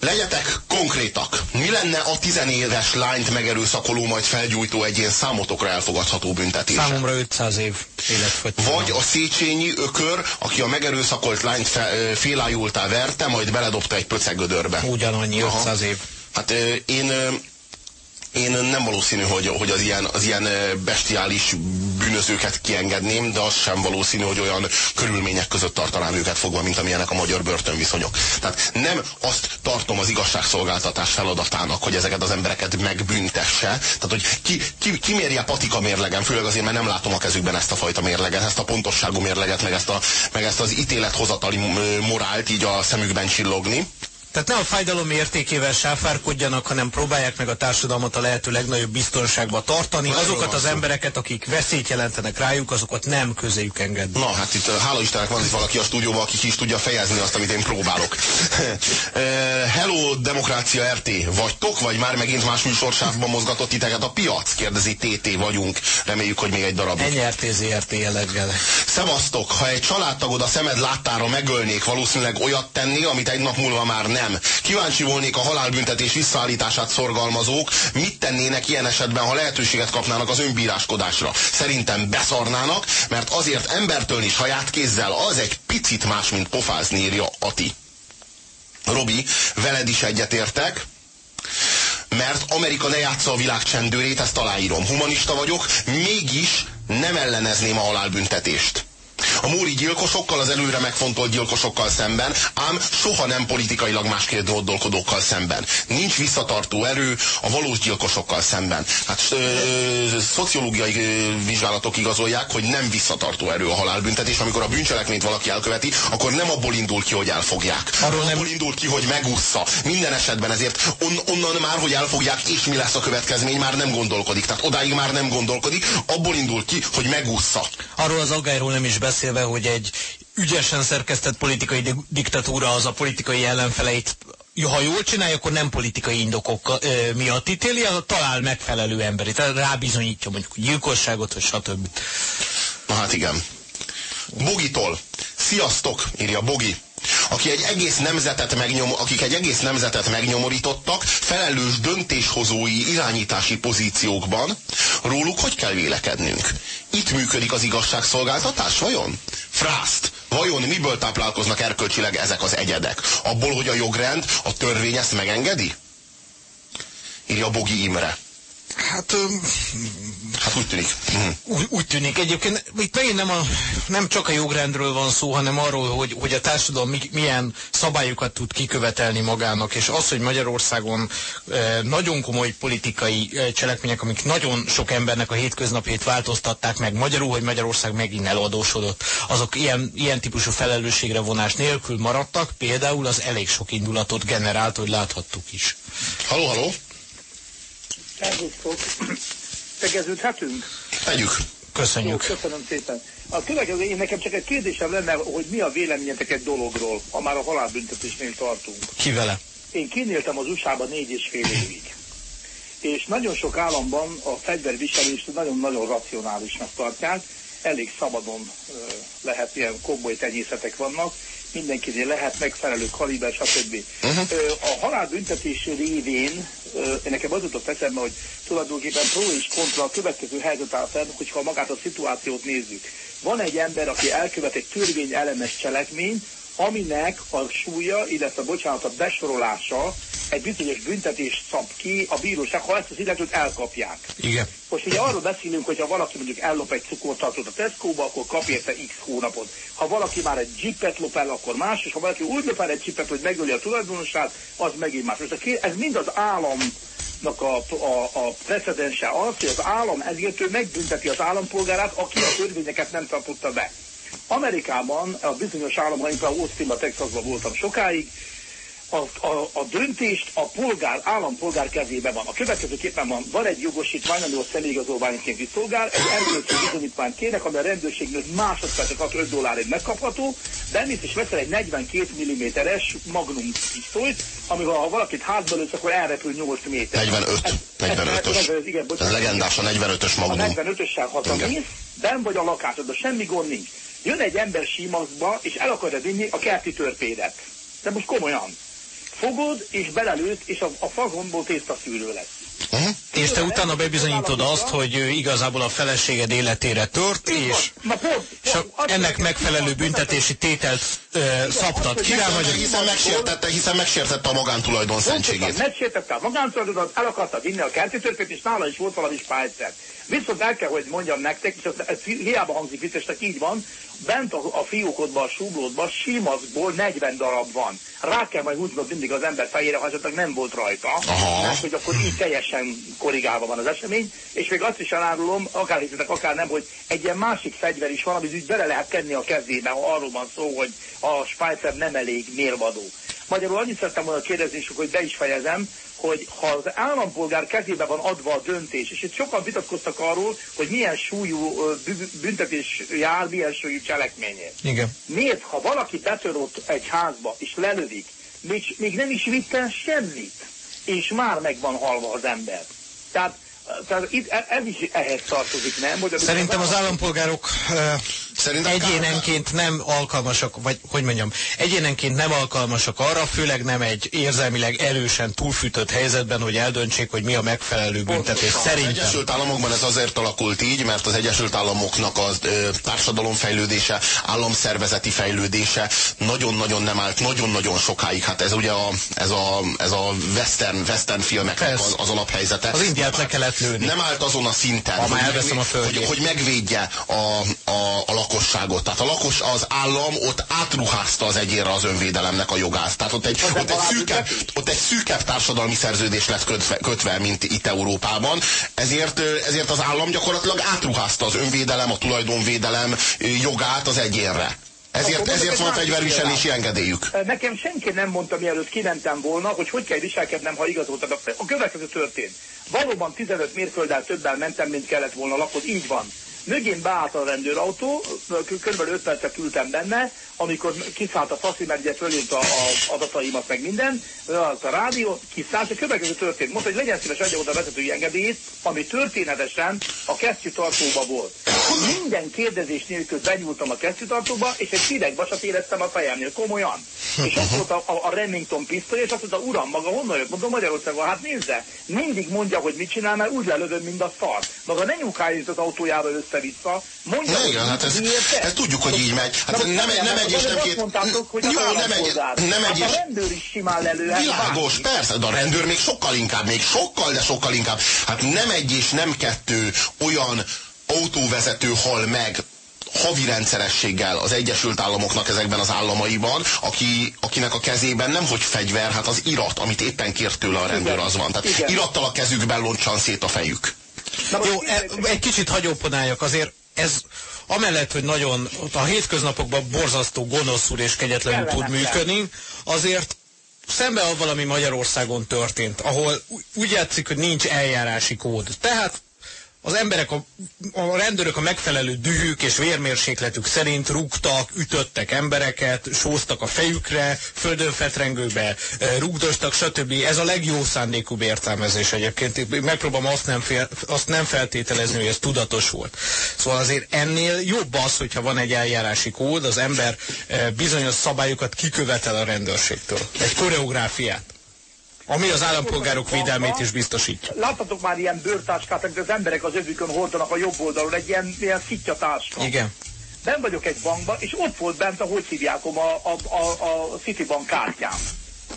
Legyetek konkrétak. Mi lenne a tizenéves lányt megerőszakoló, majd felgyújtó egyén számotokra elfogadható büntetés? Számomra 500 év életfogytig. Vagy a Széchenyi ökör, aki a megerőszakolt lányt fe, félájultá verte, majd beledobta egy pöcegödörbe. Ugyanannyi, 500 Aha. év. Hát én én nem valószínű, hogy, hogy az, ilyen, az ilyen bestiális bűnözőket kiengedném, de az sem valószínű, hogy olyan körülmények között tartanám őket fogva, mint amilyenek a magyar börtönviszonyok. Tehát nem azt tartom az igazságszolgáltatás feladatának, hogy ezeket az embereket megbüntesse. Tehát, hogy ki, ki, ki mérje patika mérlegen, főleg azért, mert nem látom a kezükben ezt a fajta mérleget, ezt a pontosságú mérleget, meg ezt, a, meg ezt az ítélethozatali morált így a szemükben csillogni. Tehát ne a fájdalom értékével sáfárkodjanak, hanem próbálják meg a társadalmat a lehető legnagyobb biztonságba tartani. Na, Azokat az embereket, akik veszélyt jelentenek rájuk, azokat nem közéjük engedni. Na, hát itt hála Istennek van itt valaki a stúdióban, aki ki is tudja fejezni azt, amit én próbálok. Hello, Demokrácia RT. Vagytok, vagy már megint más műsorsávban mozgatott titeket a piac? Kérdezi TT vagyunk. Reméljük, hogy még egy darab. Ennyi RTZRT jelleggel. Szevasztok, ha egy családtagod a szemed láttára megölnék, valószínűleg olyat tenni, amit egy nap múlva már nem nem. Kíváncsi volnék a halálbüntetés visszaállítását szorgalmazók, mit tennének ilyen esetben, ha lehetőséget kapnának az önbíráskodásra. Szerintem beszarnának, mert azért embertől is saját kézzel az egy picit más, mint pofázni, írja Ati. Robi, veled is egyetértek mert Amerika ne játsza a világ csendőrét, ezt aláírom. Humanista vagyok, mégis nem ellenezném a halálbüntetést. A móri gyilkosokkal, az előre megfontolt gyilkosokkal szemben, ám soha nem politikailag másként gondolkodókkal szemben. Nincs visszatartó erő a valós gyilkosokkal szemben. Hát ö, szociológiai ö, vizsgálatok igazolják, hogy nem visszatartó erő a halálbüntetés. Amikor a bűncselekményt valaki elköveti, akkor nem abból indul ki, hogy elfogják. Arról nem... Abból indul ki, hogy megúszza. Minden esetben ezért on, onnan már, hogy elfogják, és mi lesz a következmény, már nem gondolkodik. Tehát odáig már nem gondolkodik, abból indul ki, hogy megúszza. Arról az aggályról nem is beszélve, hogy egy ügyesen szerkesztett politikai diktatúra az a politikai ellenfeleit ha jól csinálja, akkor nem politikai indokok ö, miatt ítéli, talál megfelelő emberi, tehát rábizonyítja mondjuk gyilkosságot, vagy stb. Na hát igen. Bogitól. Sziasztok, írja Bogi aki egy egész nemzetet megnyom, akik egy egész nemzetet megnyomorítottak, felelős döntéshozói irányítási pozíciókban, róluk hogy kell vélekednünk? Itt működik az igazságszolgáltatás, vajon? Frászt! Vajon miből táplálkoznak erkölcsileg ezek az egyedek? Abból, hogy a jogrend, a törvény ezt megengedi? Írja Bogi Imre. Hát, hát úgy tűnik. Mhm. Úgy, úgy tűnik. Egyébként itt megint nem, a, nem csak a jogrendről van szó, hanem arról, hogy, hogy a társadalom mi, milyen szabályokat tud kikövetelni magának, és az, hogy Magyarországon e, nagyon komoly politikai cselekmények, amik nagyon sok embernek a hétköznapjét változtatták meg, magyarul, hogy Magyarország megint eladósodott, azok ilyen, ilyen típusú felelősségre vonás nélkül maradtak, például az elég sok indulatot generált, hogy láthattuk is. Haló, haló! Szervusztok! Tegeződhetünk? Tegyük. Köszönjük. Jó, köszönöm szépen. A következő, én nekem csak egy kérdésem lenne, hogy mi a véleményetek egy dologról, ha már a halálbüntetésnél tartunk. Ki vele? Én kinéltem az USA-ban négy és fél évig. És nagyon sok államban a fegyverviselést nagyon-nagyon racionálisnak tartják, elég szabadon lehet, ilyen komoly tenyészetek vannak, mindenkinél lehet megfelelő kaliber, stb. Uh-huh. A halálbüntetés révén nekem az jutott eszembe, hogy tulajdonképpen pro és kontra a következő helyzet áll fenn, hogyha magát a szituációt nézzük. Van egy ember, aki elkövet egy törvény ellenes cselekményt, aminek a súlya, illetve bocsánat, a besorolása egy bizonyos büntetést szab ki a bíróság, ha ezt az illetőt elkapják. Igen. Most ugye arról beszélünk, hogy ha valaki mondjuk ellop egy cukortartót a Tesco-ba, akkor kap érte x hónapot. Ha valaki már egy jeepet lop el, akkor más, és ha valaki úgy lop el egy jeepet, hogy megöli a tulajdonosát, az megint más. Most ez mind az állam a, a, a precedense az, hogy az állam ezért megbünteti az állampolgárát, aki a törvényeket nem tartotta be. Amerikában, a bizonyos például Austinban, Texasban voltam sokáig, a, a, a döntést a polgár, állampolgár kezében van. A következőképpen van, van egy jogosítvány, ami a személyigazolványként szolgál, egy erkölcsi bizonyítványt kérnek, ami a rendőrségnél másodpercek 5 dollárért megkapható, de ennél is veszel egy 42 mm-es magnum pisztolyt, amivel ha valakit hátba lősz, akkor elrepül 8 méter. 45. 45-ös. Ez, ez legendás a 45-ös magnum. A 45-össel hazamész, ben vagy a lakásodban, semmi gond nincs. Jön egy ember símaszkba, és el akarja vinni a kerti törpédet. De most komolyan fogod, és belelőtt, és a, a fagomból tésztaszűrő lesz. Uh-huh. És te utána bebizonyítod azt, hogy ő igazából a feleséged életére tört, és, és ennek megfelelő büntetési tételt uh, szabtad ki rá, vagy... Hiszen megsértette, hiszen megsértette a magántulajdon szentségét. Megsértette a magántulajdonat, el akarta vinni a kerti törpét, és nála is volt valami spájzer. Viszont el kell, hogy mondjam nektek, és ez, ez hiába hangzik viccesnek, így van, bent a, a fiókodban, a súglódban símaszkból 40 darab van. Rá kell majd húznod mindig az ember fejére, ha esetleg nem volt rajta. Aha. Mert hogy akkor így teljesen korrigálva van az esemény. És még azt is elárulom, akár hiszetek, akár nem, hogy egy ilyen másik fegyver is van, amit úgy bele lehet tenni a kezébe, ha arról van szó, hogy a Spicer nem elég mérvadó. Magyarul annyit szerettem volna kérdezni, hogy be is fejezem, hogy ha az állampolgár kezébe van adva a döntés, és itt sokan vitatkoztak arról, hogy milyen súlyú büntetés jár, milyen súlyú cselekményért. Igen. Miért, ha valaki betör ott egy házba, és lelövik, még, még nem is vitt semmit, és már meg van halva az ember. Tehát tehát itt e- ez is ehhez tartozik, nem? Hogy Szerintem az állampolgárok Szerintem egyénenként nem alkalmasak, vagy hogy mondjam, egyénenként nem alkalmasak arra, főleg nem egy érzelmileg erősen túlfűtött helyzetben, hogy eldöntsék, hogy mi a megfelelő büntetés. Szerintem. Az Egyesült Államokban ez azért alakult így, mert az Egyesült Államoknak a társadalomfejlődése, államszervezeti fejlődése nagyon-nagyon nem állt, nagyon-nagyon sokáig. Hát ez ugye a, ez a, ez a western, western filmeknek az, az alaphelyzete. Az Indiát le kellett átlőni. Nem állt azon a szinten, Ha már elveszem a földjét. hogy, hogy megvédje a, a, a lakosságot. Tehát a lakos, az állam ott átruházta az egyénre az önvédelemnek a jogát. Tehát ott egy, ott egy, szűkebb, ott egy szűkebb társadalmi szerződés lett kötve, kötve, mint itt Európában. Ezért, ezért az állam gyakorlatilag átruházta az önvédelem, a tulajdonvédelem jogát az egyénre. Ezért, ezért van egy másik fegyverviselési engedélyük. Nekem senki nem mondta, mielőtt kimentem volna, hogy hogy kell viselkednem, ha igazoltad a A következő történt. Valóban 15 mérfölddel többel mentem, mint kellett volna lakod. Így van. Mögén beállt a rendőrautó, kb. 5 percet ültem benne, amikor kiszállt a faszi, mert ugye fölírt a, a adataimat, meg minden, leállt a rádió, kiszállt, és a következő történt. Mondta, hogy legyen szíves adja oda a vezetői engedélyét, ami történetesen a kesztyűtartóba volt. Minden kérdezés nélkül benyúltam a kesztyűtartóba, és egy fideg vasat éreztem a fejemnél, komolyan. És ott volt a, a, a Remington pisztoly, és azt mondta, uram, maga honnan jött? Mondom, Magyarországon, hát nézze, mindig mondja, hogy mit csinál, mert úgy lelövöm, mint a szar. Maga ne nyúkáljuk az autójára össze-vissza, mondja, hogy igen, hát ez, miért ez tudjuk, hogy így megy. Hát Na nem, egy- nem egy és nem két... mondtátok, hogy Jó, nem egy, nem egy hát és... a rendőr is simán lelőhet. Világos, bárki. persze, de a rendőr még sokkal inkább, még sokkal, de sokkal inkább. Hát nem egy és nem kettő olyan autóvezető hal meg havi rendszerességgel az Egyesült Államoknak ezekben az államaiban, aki, akinek a kezében nem hogy fegyver, hát az irat, amit éppen kért tőle a rendőr, az van. Tehát Igen. irattal a kezükben loncsan szét a fejük. Na Jó, e, egy kicsit hagyóponáljak, azért ez amellett, hogy nagyon a hétköznapokban borzasztó, gonoszul és kegyetlenül tud működni, azért szembe avval, ami Magyarországon történt, ahol úgy játszik, hogy nincs eljárási kód. Tehát az emberek, a, a rendőrök a megfelelő dühük és vérmérsékletük szerint rúgtak, ütöttek embereket, sóztak a fejükre, földön fetrengőbe, eh, rugdostak, stb. Ez a legjobb szándékú értelmezés egyébként. Én Megpróbálom azt nem, fél, azt nem feltételezni, hogy ez tudatos volt. Szóval azért ennél jobb az, hogyha van egy eljárási kód, az ember eh, bizonyos szabályokat kikövetel a rendőrségtől. Egy koreográfiát. Ami az állampolgárok védelmét is biztosítja. Láttatok már ilyen bőrtáskát, amit az emberek az övükön hordanak a jobb oldalon, egy ilyen, ilyen szitja táska. Igen. Ben vagyok egy bankban, és ott volt bent, ahogy hívják a, a, a, a Citibank kártyám.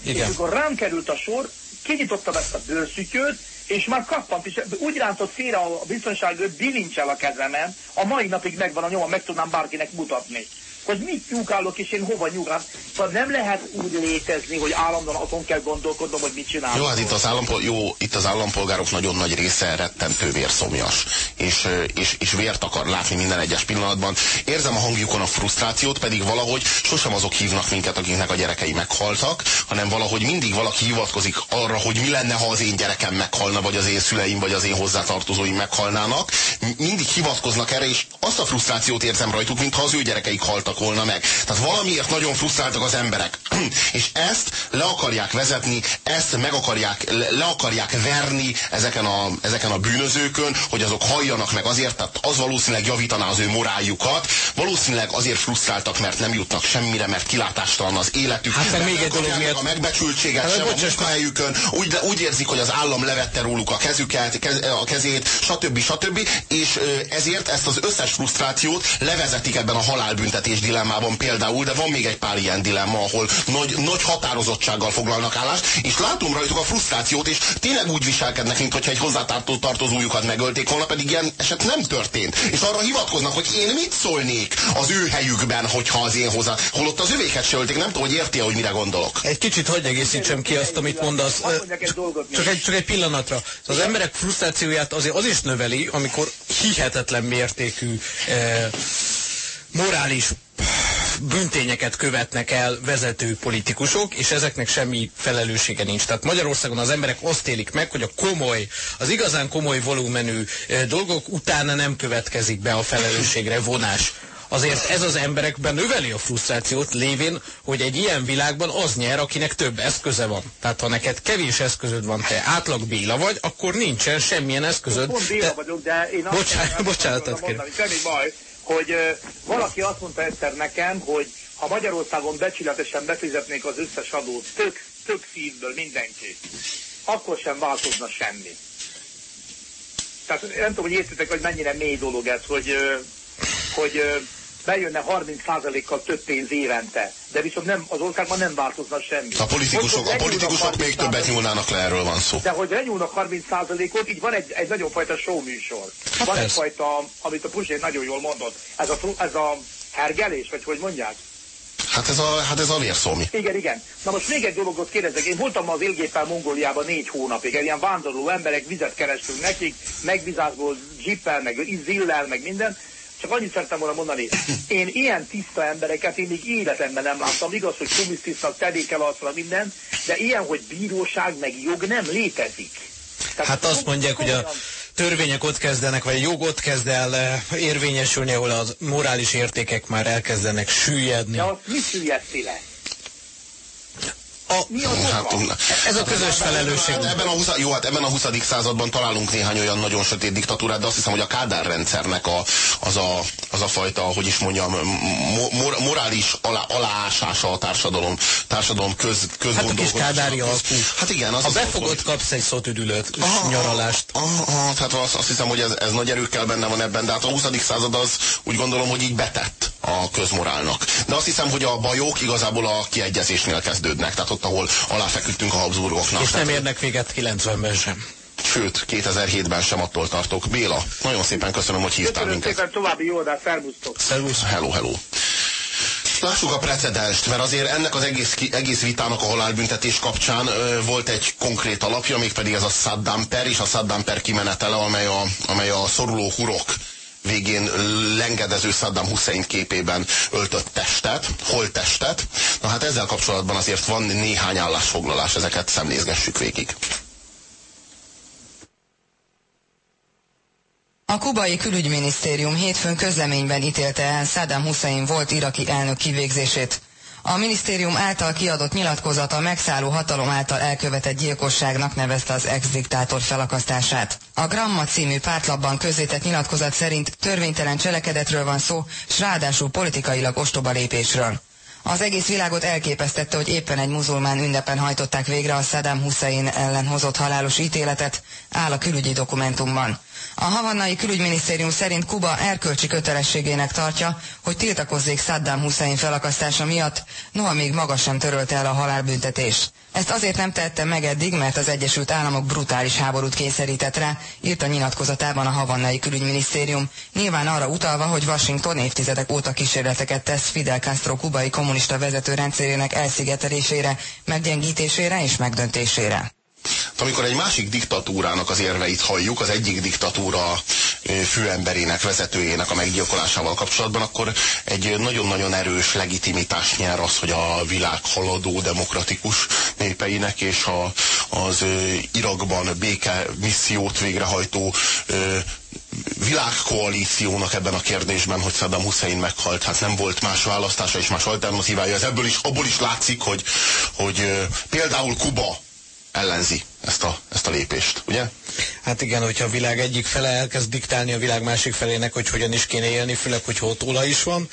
És Igen. amikor rám került a sor, kinyitottam ezt a bőrszütyőt, és már kappant, és úgy rántott félre a biztonságőr, bilincsel a kezemen, a mai napig megvan a nyoma, meg tudnám bárkinek mutatni hogy mit nyúkálok, és én hova nyúkálok. Szóval nem lehet úgy létezni, hogy állandóan azon kell gondolkodnom, hogy mit csinálok. Jó, hát itt az, állampol, jó, itt az állampolgárok nagyon nagy része rettentő vérszomjas, és, és, és vért akar látni minden egyes pillanatban. Érzem a hangjukon a frusztrációt, pedig valahogy sosem azok hívnak minket, akiknek a gyerekei meghaltak, hanem valahogy mindig valaki hivatkozik arra, hogy mi lenne, ha az én gyerekem meghalna, vagy az én szüleim, vagy az én hozzátartozóim meghalnának. Mindig hivatkoznak erre, és azt a frusztrációt érzem rajtuk, mintha az ő gyerekeik haltak volna meg. Tehát valamiért nagyon frusztráltak az emberek. és ezt le akarják vezetni, ezt meg akarják, le, le akarják verni ezeken a, ezeken a bűnözőkön, hogy azok halljanak meg azért, tehát az valószínűleg javítaná az ő moráljukat, valószínűleg azért frusztráltak, mert nem jutnak semmire, mert kilátástalan az életük. Hát meg még egy dolog miatt- a megbecsültséget Hát, sem a munkahelyükön, úgy, úgy érzik, hogy az állam levette róluk a kezüket, kez, a kezét, stb. stb. És ezért ezt az összes frusztrációt levezetik ebben a halálbüntetés dilemmában például, de van még egy pár ilyen dilemma, ahol nagy, nagy határozottsággal foglalnak állást, és látom rajtuk a frusztrációt, és tényleg úgy viselkednek, mintha egy hozzátartozójukat megölték volna, pedig ilyen eset nem történt. És arra hivatkoznak, hogy én mit szólnék az ő helyükben, hogyha az én hozzá, holott az övéket se ölték, nem tudom, hogy érti -e, hogy mire gondolok. Egy kicsit hagyj egészítsem ki azt, amit mondasz. Csak egy, csak egy pillanatra. Szóval az emberek frusztrációját azért az is növeli, amikor hihetetlen mértékű eh, morális büntényeket követnek el vezető politikusok, és ezeknek semmi felelőssége nincs. Tehát Magyarországon az emberek azt élik meg, hogy a komoly, az igazán komoly volumenű dolgok utána nem következik be a felelősségre vonás. Azért ez az emberekben növeli a frusztrációt, lévén, hogy egy ilyen világban az nyer, akinek több eszköze van. Tehát ha neked kevés eszközöd van, te átlag Béla vagy, akkor nincsen semmilyen eszközöd. Pont Béla Te- vagyok, de én azt Bocsánat, azt bocsánatot kérek. mondani, Semmi baj, hogy valaki azt mondta egyszer nekem, hogy ha Magyarországon becsületesen befizetnék az összes adót, tök, tök szívből mindenki, akkor sem változna semmi. Tehát nem tudom, hogy értitek, hogy mennyire mély dolog ez, hogy, hogy bejönne 30%-kal több pénz évente. De viszont nem, az országban nem változna semmi. A politikusok, a politikusok még többet nyúlnának le, erről van szó. De hogy lenyúlnak 30%-ot, így van egy, egy nagyon fajta show műsor. Hát van persze. egyfajta, amit a Puzsér nagyon jól mondott, ez a, ez a hergelés, vagy hogy mondják? Hát ez a, hát ez a vérszómi. Igen, igen. Na most még egy dologot kérdezek. Én voltam az élgéppel Mongóliában négy hónapig. Egy ilyen vándorló emberek, vizet kerestünk nekik, megbizázból, zsippel, meg zillel, meg minden. Csak annyit szerettem volna mondani. Én ilyen tiszta embereket én még életemben nem láttam. Igaz, hogy komisztisztak, tedékel arcra minden, de ilyen, hogy bíróság meg jog nem létezik. Tehát Hát azt mondják, hogy a törvények ott kezdenek, vagy a jog ott kezd el eh, érvényesülni, ahol az morális értékek már elkezdenek süllyedni. De azt mi szüllyeszti le? A, Mi az Hát, ez a közös felelősség. Hát ebben a 20, jó, hát ebben a 20. században találunk néhány olyan nagyon sötét diktatúrát, de azt hiszem, hogy a Kádár rendszernek a, az, a, az a fajta, hogy is mondjam, mo, mor, morális alá, aláásása a társadalom, társadalom köz, Hát a kádári alkú. Hát igen, az Ha az befogod, kapsz egy szótüdülőt, Aha, nyaralást. Aha, aha, tehát azt, azt hiszem, hogy ez, ez nagy erőkkel benne van ebben, de hát a 20. század az úgy gondolom, hogy így betett a közmorálnak. De azt hiszem, hogy a bajok igazából a kiegyezésnél kezdődnek, tehát ott, ahol aláfeküdtünk a Habsburgoknak. És nem Tehát- érnek véget 90-ben sem. Sőt, 2007-ben sem attól tartok. Béla, nagyon szépen köszönöm, hogy hívtál Köszönöm minket. szépen, további jó adást, szervusztok! Szervusz. Hello, hello. Lássuk a precedenst, mert azért ennek az egész, egész vitának a halálbüntetés kapcsán ö, volt egy konkrét alapja, mégpedig ez a Saddam per és a Saddam per kimenetele, amely a, amely a szoruló hurok végén lengedező Saddam Hussein képében öltött testet, holttestet. Na hát ezzel kapcsolatban azért van néhány állásfoglalás, ezeket szemlézgessük végig. A kubai külügyminisztérium hétfőn közleményben ítélte el Saddam Hussein volt iraki elnök kivégzését. A minisztérium által kiadott nyilatkozata megszálló hatalom által elkövetett gyilkosságnak nevezte az ex-diktátor felakasztását. A Gramma című pártlapban közzétett nyilatkozat szerint törvénytelen cselekedetről van szó, s ráadásul politikailag ostoba lépésről. Az egész világot elképesztette, hogy éppen egy muzulmán ünnepen hajtották végre a Saddam Hussein ellen hozott halálos ítéletet, áll a külügyi dokumentumban. A havannai külügyminisztérium szerint Kuba erkölcsi kötelességének tartja, hogy tiltakozzék Saddam Hussein felakasztása miatt, noha még maga sem törölte el a halálbüntetést. Ezt azért nem tette meg eddig, mert az Egyesült Államok brutális háborút kényszerített rá, írt a nyilatkozatában a havannai külügyminisztérium, nyilván arra utalva, hogy Washington évtizedek óta kísérleteket tesz Fidel Castro kubai kommunista vezető rendszerének elszigetelésére, meggyengítésére és megdöntésére. Amikor egy másik diktatúrának az érveit halljuk, az egyik diktatúra főemberének, vezetőjének a meggyilkolásával kapcsolatban, akkor egy nagyon-nagyon erős legitimitást nyer az, hogy a világ haladó demokratikus népeinek és a, az Irakban béke missziót végrehajtó világkoalíciónak ebben a kérdésben, hogy Saddam Hussein meghalt, hát nem volt más választása és más alternatívája. Ez ebből is, abból is látszik, hogy, hogy például Kuba ellenzi ezt a, ezt a lépést, ugye? Hát igen, hogyha a világ egyik fele elkezd diktálni a világ másik felének, hogy hogyan is kéne élni, főleg, hogy olaj is van.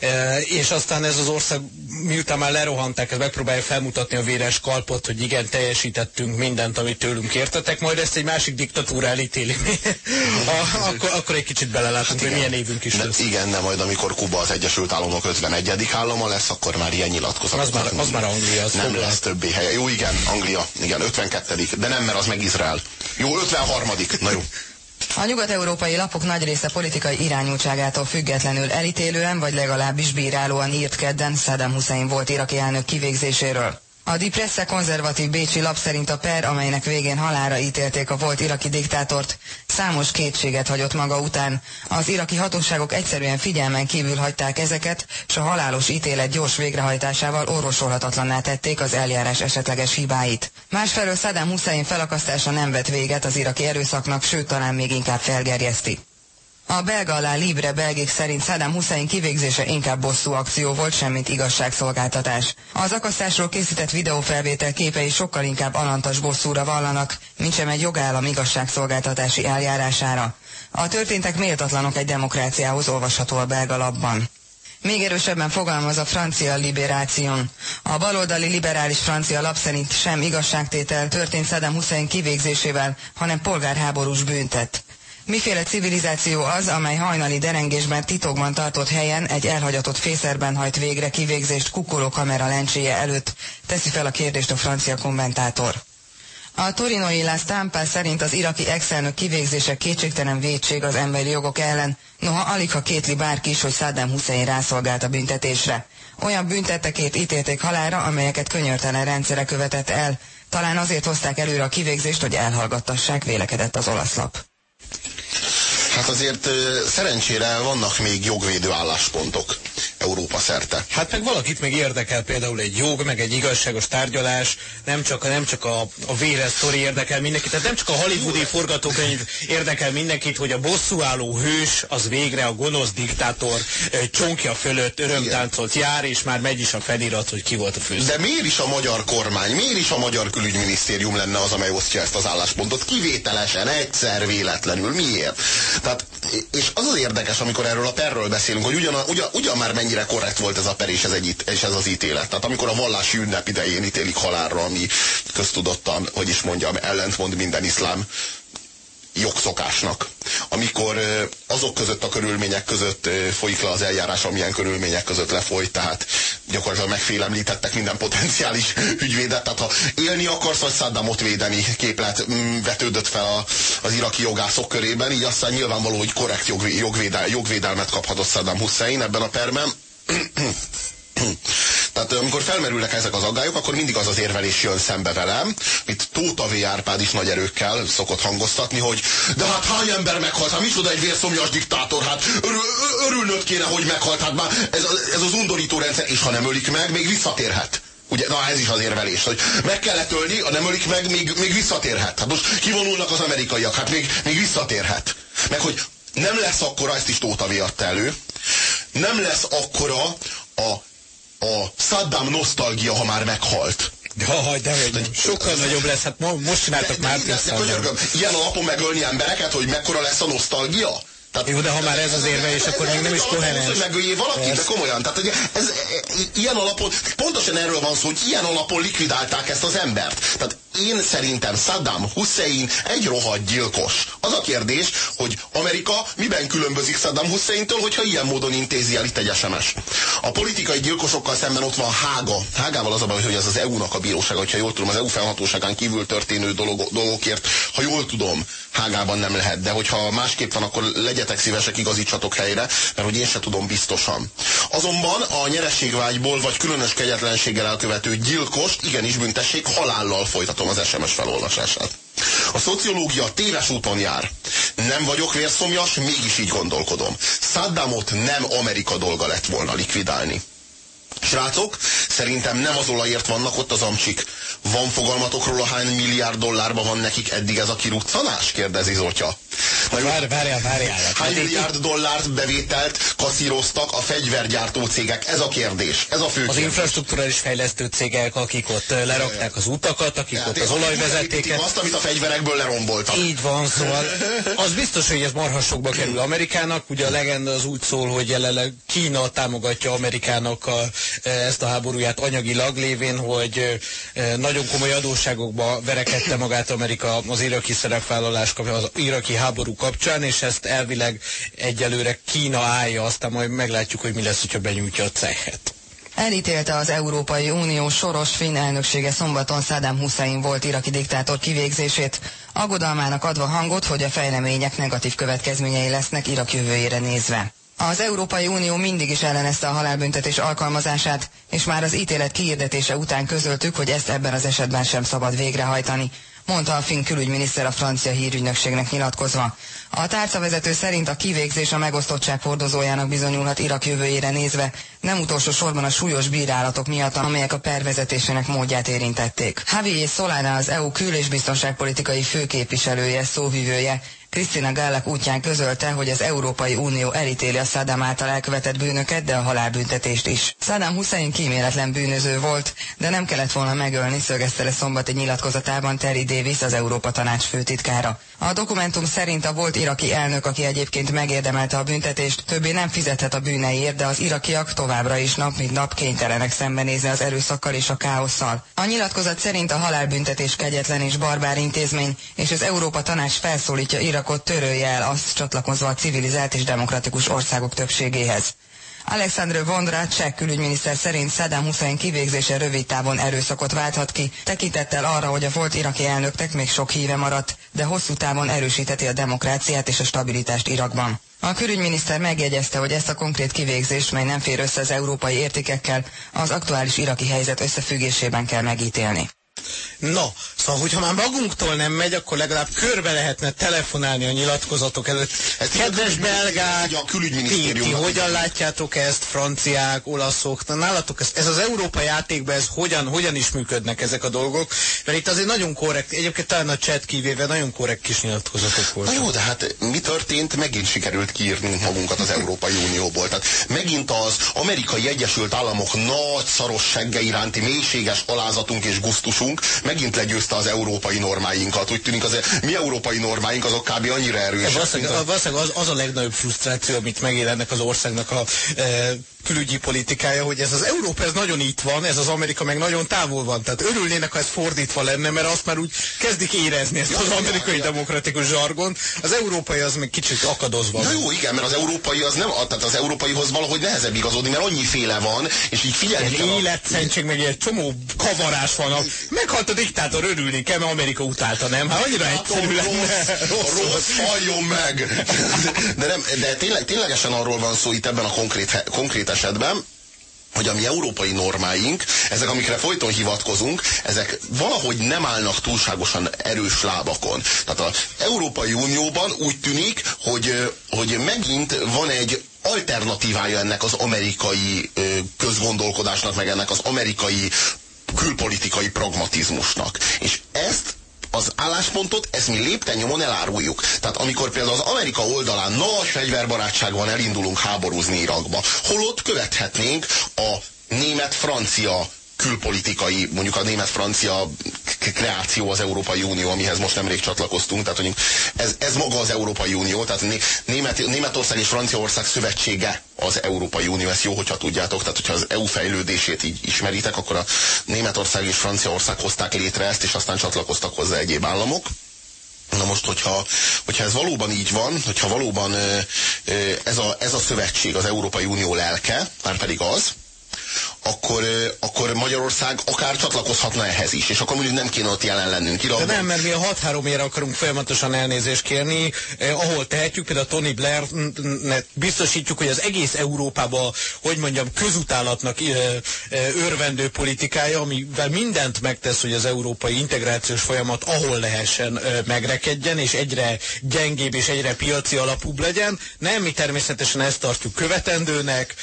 E, és aztán ez az ország, miután már lerohanták, ez megpróbálja felmutatni a véres kalpot, hogy igen, teljesítettünk mindent, amit tőlünk értetek, majd ezt egy másik diktatúra elítéli. a, akkor, akkor egy kicsit belelátunk, hogy milyen évünk is De, lesz. igen, de majd amikor Kuba az Egyesült Államok 51. állama lesz, akkor már ilyen nyilatkozat. Az már- az már Anglia, az Nem lesz többé helye. Jó, igen, Anglia, igen, 52. De nem, mert az meg Izrael. Jó, 53. Na jó. A nyugat-európai lapok nagy része politikai irányultságától függetlenül elítélően vagy legalábbis bírálóan írt kedden Saddam Hussein volt iraki elnök kivégzéséről. A Die Presse konzervatív bécsi lap szerint a per, amelynek végén halára ítélték a volt iraki diktátort, számos kétséget hagyott maga után. Az iraki hatóságok egyszerűen figyelmen kívül hagyták ezeket, és a halálos ítélet gyors végrehajtásával orvosolhatatlanná tették az eljárás esetleges hibáit. Másfelől Saddam Hussein felakasztása nem vet véget az iraki erőszaknak, sőt talán még inkább felgerjeszti. A belga alá Libre belgék szerint Saddam Hussein kivégzése inkább bosszú akció volt, semmint igazságszolgáltatás. Az akasztásról készített videófelvétel képei sokkal inkább alantas bosszúra vallanak, mint sem egy jogállam igazságszolgáltatási eljárására. A történtek méltatlanok egy demokráciához olvasható a belga labban. Még erősebben fogalmaz a francia liberáción. A baloldali liberális francia lap szerint sem igazságtétel történt Saddam Hussein kivégzésével, hanem polgárháborús bűntett. Miféle civilizáció az, amely hajnali derengésben titokban tartott helyen egy elhagyatott fészerben hajt végre kivégzést kamera lencséje előtt? Teszi fel a kérdést a francia kommentátor. A torinoi La Stampa szerint az iraki ex-elnök kivégzése kétségtelen védség az emberi jogok ellen, noha alig ha kétli bárki is, hogy Saddam Hussein rászolgált a büntetésre. Olyan büntettekét ítélték halára, amelyeket könyörtelen rendszere követett el. Talán azért hozták előre a kivégzést, hogy elhallgattassák, vélekedett az olasz lap. Hát azért szerencsére vannak még jogvédő álláspontok. Európa szerte. Hát meg valakit még érdekel például egy jog, meg egy igazságos tárgyalás, nem csak, nem csak a, a véres sztori érdekel mindenkit, tehát nem csak a hollywoodi forgatókönyv érdekel mindenkit, hogy a bosszúálló hős az végre a gonosz diktátor csonkja fölött örömtáncolt jár, és már megy is a felirat, hogy ki volt a főző. De miért is a magyar kormány, miért is a magyar külügyminisztérium lenne az, amely osztja ezt az álláspontot? Kivételesen, egyszer, véletlenül. Miért? Tehát, és az az érdekes, amikor erről a perről beszélünk, hogy ugyan, ugyan, ugyan már mennyi mennyire korrekt volt ez a per és ez, egy, és ez az ítélet. Tehát amikor a vallási ünnep idején ítélik halálra, ami köztudottan, hogy is mondjam, ellentmond minden iszlám jogszokásnak. Amikor azok között a körülmények között folyik le az eljárás, amilyen körülmények között lefolyt, tehát gyakorlatilag megfélemlítettek minden potenciális ügyvédet, tehát ha élni akarsz, vagy Saddamot védeni képlet mm, vetődött fel a, az iraki jogászok körében, így aztán nyilvánvaló, hogy korrekt jogvédel, jogvédelmet kaphatott Saddam Hussein ebben a perben. Tehát amikor felmerülnek ezek az aggályok, akkor mindig az az érvelés jön szembe velem, mint Tóta V. Árpád is nagy erőkkel szokott hangoztatni, hogy de hát hány ember meghalt, hát micsoda egy vérszomjas diktátor, hát örül, örülnöd kéne, hogy meghalt, hát már ez, ez az undorító rendszer, és ha nem ölik meg, még visszatérhet. Ugye, na ez is az érvelés, hogy meg kellett ölni, ha nem ölik meg, még, még visszatérhet. Hát most kivonulnak az amerikaiak, hát még, még visszatérhet. Meg hogy nem lesz akkora, ezt is Tóta adta elő, nem lesz akkora a, a Saddam nosztalgia, ha már meghalt. Jaj, de hogy sokkal ez, nagyobb lesz, hát most csináltak már. Ilyen alapon megölni embereket, hogy mekkora lesz a nosztalgia? Tehát, Jó, de ha már ez az érve, és akkor még nem is koherens. Hogy megöljél valakit, de komolyan. Tehát hogy ez, ilyen alapon, pontosan erről van szó, hogy ilyen alapon likvidálták ezt az embert. Tehát én szerintem Saddam Hussein egy rohadt gyilkos. Az a kérdés, hogy Amerika miben különbözik Saddam Husseintől, hogyha ilyen módon intézi el itt egy SMS. A politikai gyilkosokkal szemben ott van Hága. Hágával az a baj, hogy ez az EU-nak a bírósága, hogyha jól tudom, az EU felhatóságán kívül történő dolog, dolgokért, ha jól tudom, Hágában nem lehet, de hogyha másképp van, akkor legyetek szívesek, igazítsatok helyre, mert hogy én se tudom biztosan. Azonban a nyerességvágyból vagy különös kegyetlenséggel elkövető gyilkos igenis büntessék halállal folytatom az SMS felolvasását. A szociológia téves úton jár. Nem vagyok vérszomjas, mégis így gondolkodom. Saddamot nem Amerika dolga lett volna likvidálni. Srácok, szerintem nem az olajért vannak ott az amcsik. Van fogalmatok róla, hány milliárd dollárban van nekik eddig ez a kiruccanás? kérdezi Zotya. Na, várj, várjál, várjál. Hány hát milliárd dollárt bevételt kaszíroztak a fegyvergyártó cégek? Ez a kérdés. Ez a fő Az infrastruktúrális fejlesztő cégek, akik ott lerakták az utakat, akik ott az olajvezetéket. Azt, amit a fegyverekből leromboltak. Így van, szóval az biztos, hogy ez marhasokba kerül Amerikának. Ugye a legenda az úgy szól, hogy jelenleg Kína támogatja Amerikának a, ezt a háborúját anyagilag lévén, hogy nagyon komoly adósságokba verekedte magát Amerika az iraki szerepvállalás, az iraki háború kapcsán, és ezt elvileg egyelőre Kína állja, aztán majd meglátjuk, hogy mi lesz, hogyha benyújtja a cehet. Elítélte az Európai Unió soros finn elnöksége szombaton Saddam Hussein volt iraki diktátor kivégzését, aggodalmának adva hangot, hogy a fejlemények negatív következményei lesznek Irak jövőjére nézve. Az Európai Unió mindig is ellenezte a halálbüntetés alkalmazását, és már az ítélet kiirdetése után közöltük, hogy ezt ebben az esetben sem szabad végrehajtani mondta a finn külügyminiszter a francia hírügynökségnek nyilatkozva. A tárcavezető szerint a kivégzés a megosztottság hordozójának bizonyulhat Irak jövőjére nézve, nem utolsó sorban a súlyos bírálatok miatt, amelyek a pervezetésének módját érintették. Javier Solana az EU kül- és biztonságpolitikai főképviselője, szóvivője, Krisztina Gállak útján közölte, hogy az Európai Unió elítéli a Saddam által elkövetett bűnöket, de a halálbüntetést is. Saddam Hussein kíméletlen bűnöző volt, de nem kellett volna megölni, szögezte le szombat nyilatkozatában Terry Davis, az Európa Tanács főtitkára. A dokumentum szerint a volt iraki elnök, aki egyébként megérdemelte a büntetést, többé nem fizethet a bűneiért, de az irakiak továbbra is nap mint nap kénytelenek szembenézni az erőszakkal és a káosszal. A nyilatkozat szerint a halálbüntetés kegyetlen és barbár intézmény, és az Európa Tanács felszólítja Irak Irakot törölje el, azt csatlakozva a civilizált és demokratikus országok többségéhez. Alexandr Vondra, cseh külügyminiszter szerint Saddam Hussein kivégzése rövid távon erőszakot válthat ki, tekintettel arra, hogy a volt iraki elnöknek még sok híve maradt, de hosszú távon erősítheti a demokráciát és a stabilitást Irakban. A külügyminiszter megjegyezte, hogy ezt a konkrét kivégzést, mely nem fér össze az európai értékekkel, az aktuális iraki helyzet összefüggésében kell megítélni. Na, szóval, hogyha már magunktól nem megy, akkor legalább körbe lehetne telefonálni a nyilatkozatok előtt. Ez Kedves a belgák, a külügyminisztérium. ti, ti hogyan látjátok ezt, franciák, olaszok, na, nálatok ez, ez az Európa játékban, ez hogyan, hogyan is működnek ezek a dolgok? Mert itt azért nagyon korrekt, egyébként talán a chat kivéve nagyon korrekt kis nyilatkozatok voltak. Na jó, de hát mi történt? Megint sikerült kiírnunk magunkat az Európai Unióból. Tehát megint az amerikai Egyesült Államok nagy szaros segge iránti mélységes alázatunk és gusztusunk megint legyőzte az európai normáinkat. Úgy tűnik, az mi európai normáink azok kb. annyira erősek. Valószínűleg, a... valószínűleg az, az a legnagyobb frusztráció, amit megél ennek az országnak a e, külügyi politikája, hogy ez az Európa ez nagyon itt van, ez az Amerika meg nagyon távol van. Tehát örülnének, ha ez fordítva lenne, mert azt már úgy kezdik érezni ezt ja, az amerikai ja, demokratikus zsargon. Az európai az még kicsit akadozva. Na jó, igen, mert az európai az nem, tehát az európaihoz valahogy nehezebb igazodni, mert annyi féle van, és így figyelni kell. Életszentség, meg egy csomó kavarás van. A, meghalt a diktátor, örülni kell, mert Amerika utálta, nem? Hát annyira egyszerű lenne. Rossz, rossz, halljon meg! De, nem, de tényleg, ténylegesen arról van szó itt ebben a konkrét, konkrét esetben, hogy a mi európai normáink, ezek, amikre folyton hivatkozunk, ezek valahogy nem állnak túlságosan erős lábakon. Tehát az Európai Unióban úgy tűnik, hogy, hogy megint van egy alternatívája ennek az amerikai közgondolkodásnak, meg ennek az amerikai külpolitikai pragmatizmusnak. És ezt az álláspontot, ezt mi lépten nyomon eláruljuk. Tehát amikor például az Amerika oldalán nagy fegyverbarátságban elindulunk háborúzni Irakba, holott követhetnénk a német-francia külpolitikai, mondjuk a német-francia kreáció az Európai Unió, amihez most nemrég csatlakoztunk, tehát hogy ez, ez maga az Európai Unió, tehát Német, Németország és Franciaország szövetsége az Európai Unió, ezt jó, hogyha tudjátok, tehát hogyha az EU fejlődését így ismeritek, akkor a Németország és Franciaország hozták létre ezt, és aztán csatlakoztak hozzá egyéb államok. Na most, hogyha, hogyha ez valóban így van, hogyha valóban ez a, ez a szövetség az Európai Unió lelke, már pedig az, akkor, akkor Magyarország akár csatlakozhatna ehhez is, és akkor mondjuk nem kéne ott jelen lennünk Irakban. De nem, mert mi a 6-3 ére akarunk folyamatosan elnézést kérni, eh, ahol tehetjük, például Tony Blair biztosítjuk, hogy az egész Európában, hogy mondjam, közutálatnak eh, eh, örvendő politikája, amivel mindent megtesz, hogy az európai integrációs folyamat ahol lehessen eh, megrekedjen, és egyre gyengébb és egyre piaci alapúbb legyen. Nem, mi természetesen ezt tartjuk követendőnek,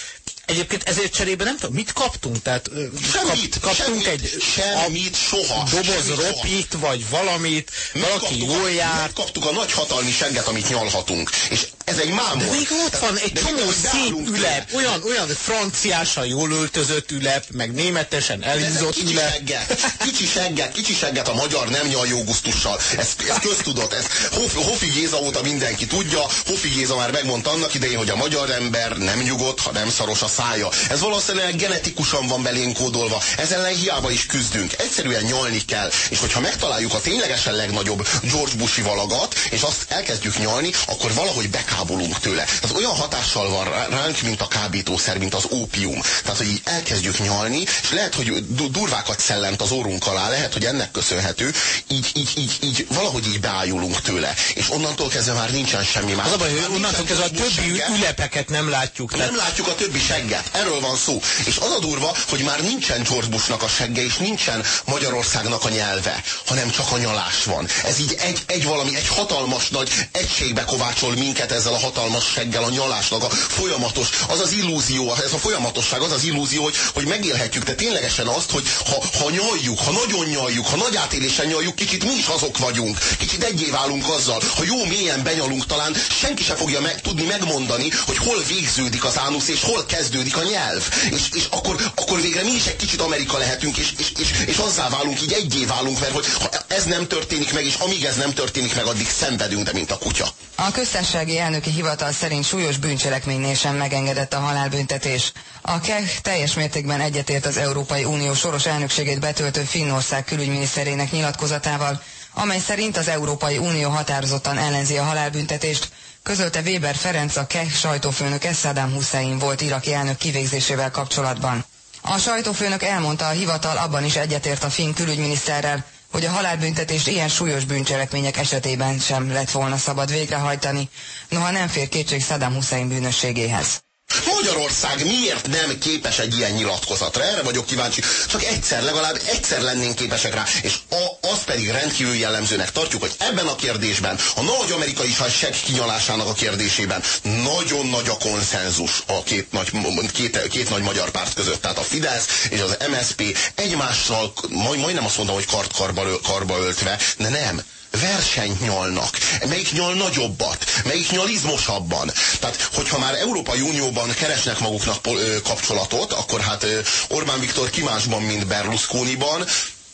Egyébként ezért cserébe nem tudom, mit kaptunk? Tehát semmit, kap, kaptunk semmit, egy semmit, soha, doboz semmit, ropit, soha. vagy valamit, mit valaki jól jár. Kaptuk a nagy hatalmi segget, amit nyalhatunk. És ez egy mámor. De még ott van egy csomó szép ülep, olyan, olyan franciásan jól öltözött ülep, meg németesen elhízott ülep. Segget, kicsi segget, kicsi segget a magyar nem nyal jó gusztussal. Ez, ez köztudott, ez Hofi Géza óta mindenki tudja. Hofi Géza már megmondta annak idején, hogy a magyar ember nem nyugodt, ha nem szaros a szája. Ez valószínűleg genetikusan van belénk kódolva. Ezzel ellen hiába is küzdünk. Egyszerűen nyalni kell. És hogyha megtaláljuk a ténylegesen legnagyobb George Bushi valagat, és azt elkezdjük nyalni, akkor valahogy bekábolunk tőle. Tehát olyan hatással van ránk, mint a kábítószer, mint az ópium. Tehát, hogy így elkezdjük nyalni, és lehet, hogy durvákat szellent az orrunk alá, lehet, hogy ennek köszönhető, így, így, így, így valahogy így beájulunk tőle. És onnantól kezdve már nincsen semmi más. Az a baj, hogy onnantól kezdve a többi ülepeket nem látjuk. Tehát... Nem látjuk a többi segget. Erről van szó. És az a durva, hogy már nincsen George Bushnak a segge, és nincsen Magyarországnak a nyelve, hanem csak a nyalás van. Ez így egy, egy valami, egy hatalmas nagy egységbe kovácsol minket ezzel a hatalmas seggel, a nyalásnak a folyamatos, az az illúzió, ez a folyamatosság, az az illúzió, hogy, hogy megélhetjük, de ténylegesen azt, hogy ha, ha nyaljuk, ha nagyon nyaljuk, ha nagy átélésen nyaljuk, kicsit mi is azok vagyunk. Kicsit egyé válunk azzal. Ha jó mélyen benyalunk, talán senki se fogja meg, tudni megmondani, hogy hol végződik az ánusz, és hol kezd kezdődik a nyelv. És, és akkor, akkor végre mi is egy kicsit Amerika lehetünk, és, és, és, és azzá válunk, így egyé válunk, mert hogy ha ez nem történik meg, és amíg ez nem történik meg, addig szenvedünk, de mint a kutya. A köztársasági elnöki hivatal szerint súlyos bűncselekménynél sem megengedett a halálbüntetés. A KEH teljes mértékben egyetért az Európai Unió soros elnökségét betöltő Finnország külügyminiszterének nyilatkozatával, amely szerint az Európai Unió határozottan ellenzi a halálbüntetést, közölte Weber Ferenc a KEH sajtófőnök Saddam Hussein volt iraki elnök kivégzésével kapcsolatban. A sajtófőnök elmondta, a hivatal abban is egyetért a finn külügyminiszterrel, hogy a halálbüntetést ilyen súlyos bűncselekmények esetében sem lett volna szabad végrehajtani, noha nem fér kétség Saddam Hussein bűnösségéhez. Magyarország miért nem képes egy ilyen nyilatkozatra? Erre vagyok kíváncsi. Csak egyszer, legalább egyszer lennénk képesek rá. És a, az pedig rendkívül jellemzőnek tartjuk, hogy ebben a kérdésben, a nagy amerikai segg kinyalásának a kérdésében nagyon nagy a konszenzus a két nagy, két, két nagy magyar párt között. Tehát a Fidesz és az MSP egymással, majd, majdnem azt mondom, hogy kart karba, karba öltve, de nem versenyt nyolnak. Melyik nyol nagyobbat? Melyik nyol izmosabban? Tehát, hogyha már Európai Unióban keresnek maguknak kapcsolatot, akkor hát Orbán Viktor kimásban, mint Berlusconiban,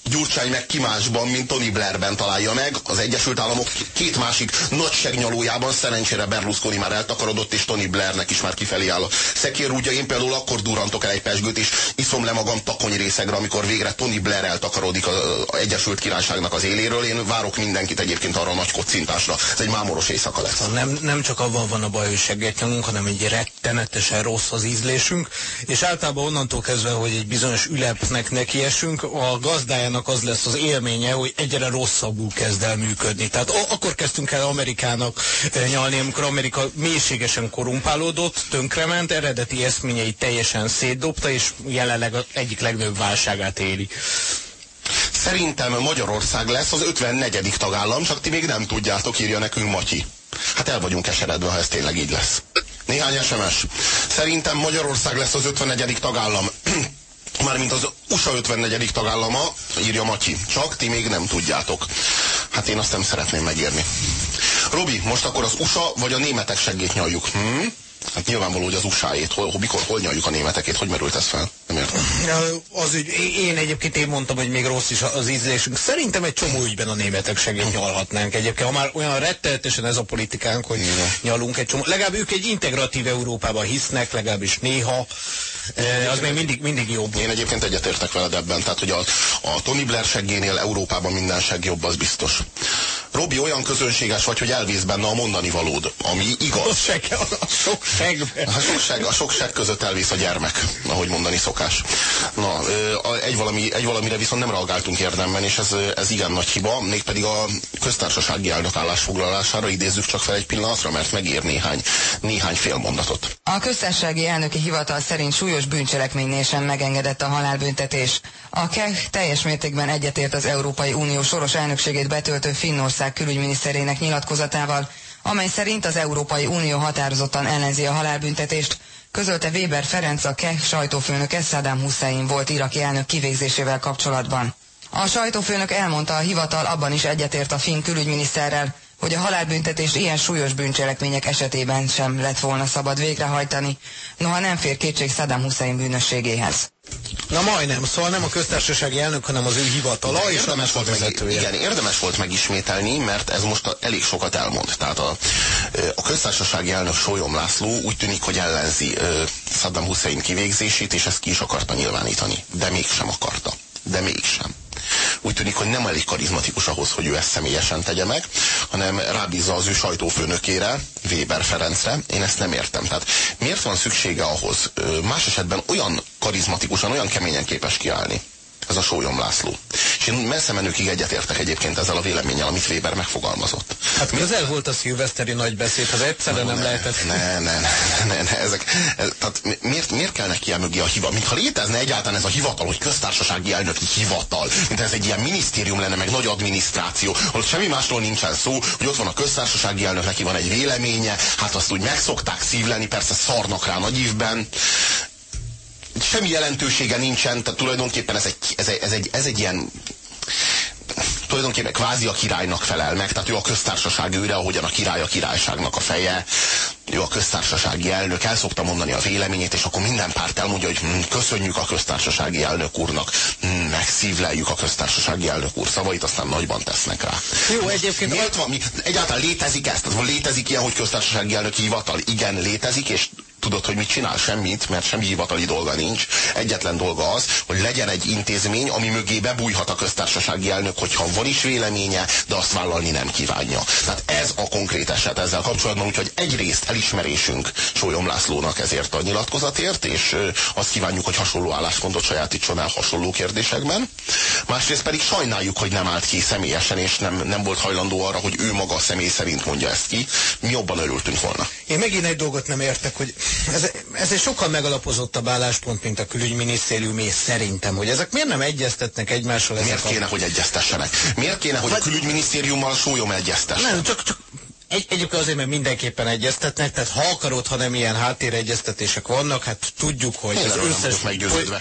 Gyurcsány meg kimásban, mint Tony Blairben találja meg. Az Egyesült Államok két másik nagy segnyalójában szerencsére Berlusconi már eltakarodott, és Tony Blairnek is már kifelé áll a szekérúdja. Én például akkor durantok el egy pesgőt, és iszom le magam takony részegre, amikor végre Tony Blair eltakarodik az Egyesült Királyságnak az éléről. Én várok mindenkit egyébként arra a nagy kocintásra. Ez egy mámoros éjszaka lesz. Nem, nem csak abban van a baj, hogy segget nyomunk, hanem egy rettenetesen rossz az ízlésünk, és általában onnantól kezdve, hogy egy bizonyos ülepnek nekiesünk, a gazdájának Amerikának az lesz az élménye, hogy egyre rosszabbul kezd el működni. Tehát akkor kezdtünk el Amerikának eh, nyalni, amikor Amerika mélységesen korumpálódott, tönkrement, eredeti eszményeit teljesen szétdobta, és jelenleg egyik legnagyobb válságát éli. Szerintem Magyarország lesz az 54. tagállam, csak ti még nem tudjátok, írja nekünk Matyi. Hát el vagyunk keseredve, ha ez tényleg így lesz. Néhány SMS. Szerintem Magyarország lesz az 54. tagállam. Mármint az USA 54. tagállama, írja Matyi. Csak ti még nem tudjátok. Hát én azt nem szeretném megírni. Robi, most akkor az USA vagy a németek segít nyaljuk? Hm? Hát nyilvánvaló, hogy az USA-ét, hol, mikor, hol nyaljuk a németekét, hogy merült ez fel? Nem értem. Az ügy, én egyébként én mondtam, hogy még rossz is az ízlésünk. Szerintem egy csomó ügyben a németek segít nyalhatnánk egyébként. Ha már olyan rettenetesen ez a politikánk, hogy Igen. nyalunk egy csomó. Legalább ők egy integratív Európában hisznek, legalábbis néha. Az még mindig, mindig jobb. Én egyébként egyetértek veled ebben, tehát hogy a, a Tony Blair seggénél Európában minden segg jobb, az biztos. Robi, olyan közönséges vagy, hogy elvész benne a mondani valód, ami igaz. A, seg, a sok segben. A sok seg, a sok seg között elvész a gyermek, ahogy mondani szokás. Na, egy, valami, egy valamire viszont nem reagáltunk érdemben, és ez, ez igen nagy hiba, mégpedig a köztársasági elnök állásfoglalására idézzük csak fel egy pillanatra, mert megér néhány, néhány félmondatot. A köztársasági elnöki hivatal szerint súlyos bűncselekménynél sem megengedett a halálbüntetés. A KEH teljes mértékben egyetért az Európai Unió soros elnökségét betöltő Finnország külügyminiszterének nyilatkozatával, amely szerint az Európai Unió határozottan ellenzi a halálbüntetést, közölte Weber Ferenc a KEH sajtófőnök Saddam Hussein volt iraki elnök kivégzésével kapcsolatban. A sajtófőnök elmondta, a hivatal abban is egyetért a finn külügyminiszterrel, hogy a halálbüntetést ilyen súlyos bűncselekmények esetében sem lett volna szabad végrehajtani, noha nem fér kétség Saddam Hussein bűnösségéhez. Na majdnem, szóval nem a köztársasági elnök, hanem az ő hivatala és érdemes volt vezetője. Igen, érdemes volt megismételni, mert ez most elég sokat elmond. Tehát a, a köztársasági elnök Sólyom László úgy tűnik, hogy ellenzi Saddam Hussein kivégzését, és ezt ki is akarta nyilvánítani. De mégsem akarta. De mégsem úgy tűnik, hogy nem elég karizmatikus ahhoz, hogy ő ezt személyesen tegye meg, hanem rábízza az ő sajtófőnökére, Weber Ferencre. Én ezt nem értem. Tehát miért van szüksége ahhoz más esetben olyan karizmatikusan, olyan keményen képes kiállni? Ez a Sólyom László. És én messze menőkig egyetértek egyébként ezzel a véleménnyel, amit Weber megfogalmazott. Hát közel volt a szilveszteri nagy beszéd, az egyszerűen nem ne, lehetett. Ne, ne, ne, ne, ne ezek, ez, tehát miért, miért kell neki mögé a hiva? Mintha létezne egyáltalán ez a hivatal, hogy köztársasági elnöki hivatal, mint ez egy ilyen minisztérium lenne, meg nagy adminisztráció, ahol semmi másról nincsen szó, hogy ott van a köztársasági elnök, neki van egy véleménye, hát azt úgy megszokták szívleni, persze szarnak rá nagy évben, semmi jelentősége nincsen, tehát tulajdonképpen ez egy, ez egy, ez egy, ez egy ilyen tulajdonképpen kvázi a királynak felel meg, tehát ő a köztársaság őre, ahogyan a király a királyságnak a feje, ő a köztársasági elnök, el szokta mondani a véleményét, és akkor minden párt elmondja, hogy hm, köszönjük a köztársasági elnök úrnak, hm, megszívleljük a köztársasági elnök úr szavait, aztán nagyban tesznek rá. Jó, egyébként... Miért van, mi, egyáltalán létezik ezt? Tehát létezik ilyen, hogy köztársasági elnök hivatal? Igen, létezik, és Tudod, hogy mit csinál? Semmit, mert semmi hivatali dolga nincs. Egyetlen dolga az, hogy legyen egy intézmény, ami mögé bebújhat a köztársasági elnök, hogyha van is véleménye, de azt vállalni nem kívánja. Tehát ez a konkrét eset ezzel kapcsolatban, úgyhogy egyrészt elismerésünk Sólyom Lászlónak ezért a nyilatkozatért, és azt kívánjuk, hogy hasonló álláspontot sajátítson el hasonló kérdésekben. Másrészt pedig sajnáljuk, hogy nem állt ki személyesen, és nem, nem volt hajlandó arra, hogy ő maga személy szerint mondja ezt ki. Mi jobban örültünk volna. Én megint egy dolgot nem értek, hogy ez, ez egy sokkal megalapozottabb álláspont, mint a külügyminisztériumé szerintem, hogy ezek miért nem egyeztetnek egymással? Miért kéne, a... hogy egyeztessenek? Miért kéne, hogy hát, a külügyminisztériummal sólyom egyeztessen? Nem, csak, csak egy, egyébként azért, mert mindenképpen egyeztetnek, tehát ha akarod, ha nem ilyen háttéregyeztetések vannak, hát tudjuk, hogy Én az összes,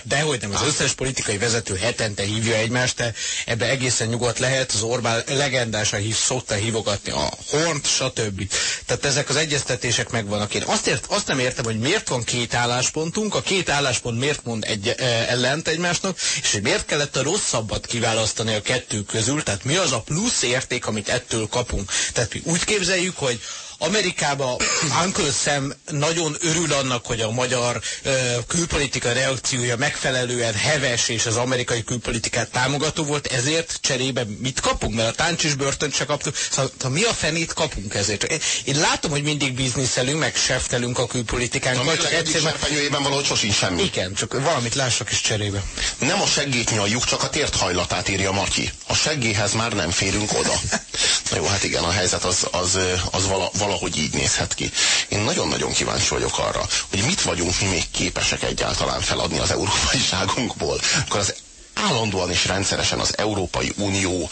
de hogy nem, az összes politikai vezető hetente hívja egymást, de ebbe egészen nyugodt lehet, az Orbán legendása hív, szokta hívogatni a Hornt, stb. Tehát ezek az egyeztetések megvannak. Én azt, ért, azt nem értem, hogy miért van két álláspontunk, a két álláspont miért mond egy, e, ellent egymásnak, és hogy miért kellett a rosszabbat kiválasztani a kettő közül, tehát mi az a plusz érték, amit ettől kapunk. Tehát mi úgy képzeljük, reméljük, hogy Amerikában Uncle Sam nagyon örül annak, hogy a magyar ö, külpolitika reakciója megfelelően heves és az amerikai külpolitikát támogató volt, ezért cserébe mit kapunk? Mert a táncsis börtönt se kaptuk. Szóval, szóval mi a fenét kapunk ezért? Én, én látom, hogy mindig bizniszelünk, meg seftelünk a külpolitikánkkal. Csak egyszer fenyőjében valahogy sosincs semmi. Igen, csak valamit lássak is cserébe. Nem a seggét nyaljuk, csak a tért hajlatát írja Matyi. A seggéhez már nem férünk oda. Jó, hát igen, a helyzet az, az, az vala, valahogy így nézhet ki. Én nagyon-nagyon kíváncsi vagyok arra, hogy mit vagyunk mi még képesek egyáltalán feladni az európaiságunkból. Akkor az állandóan és rendszeresen az Európai Unió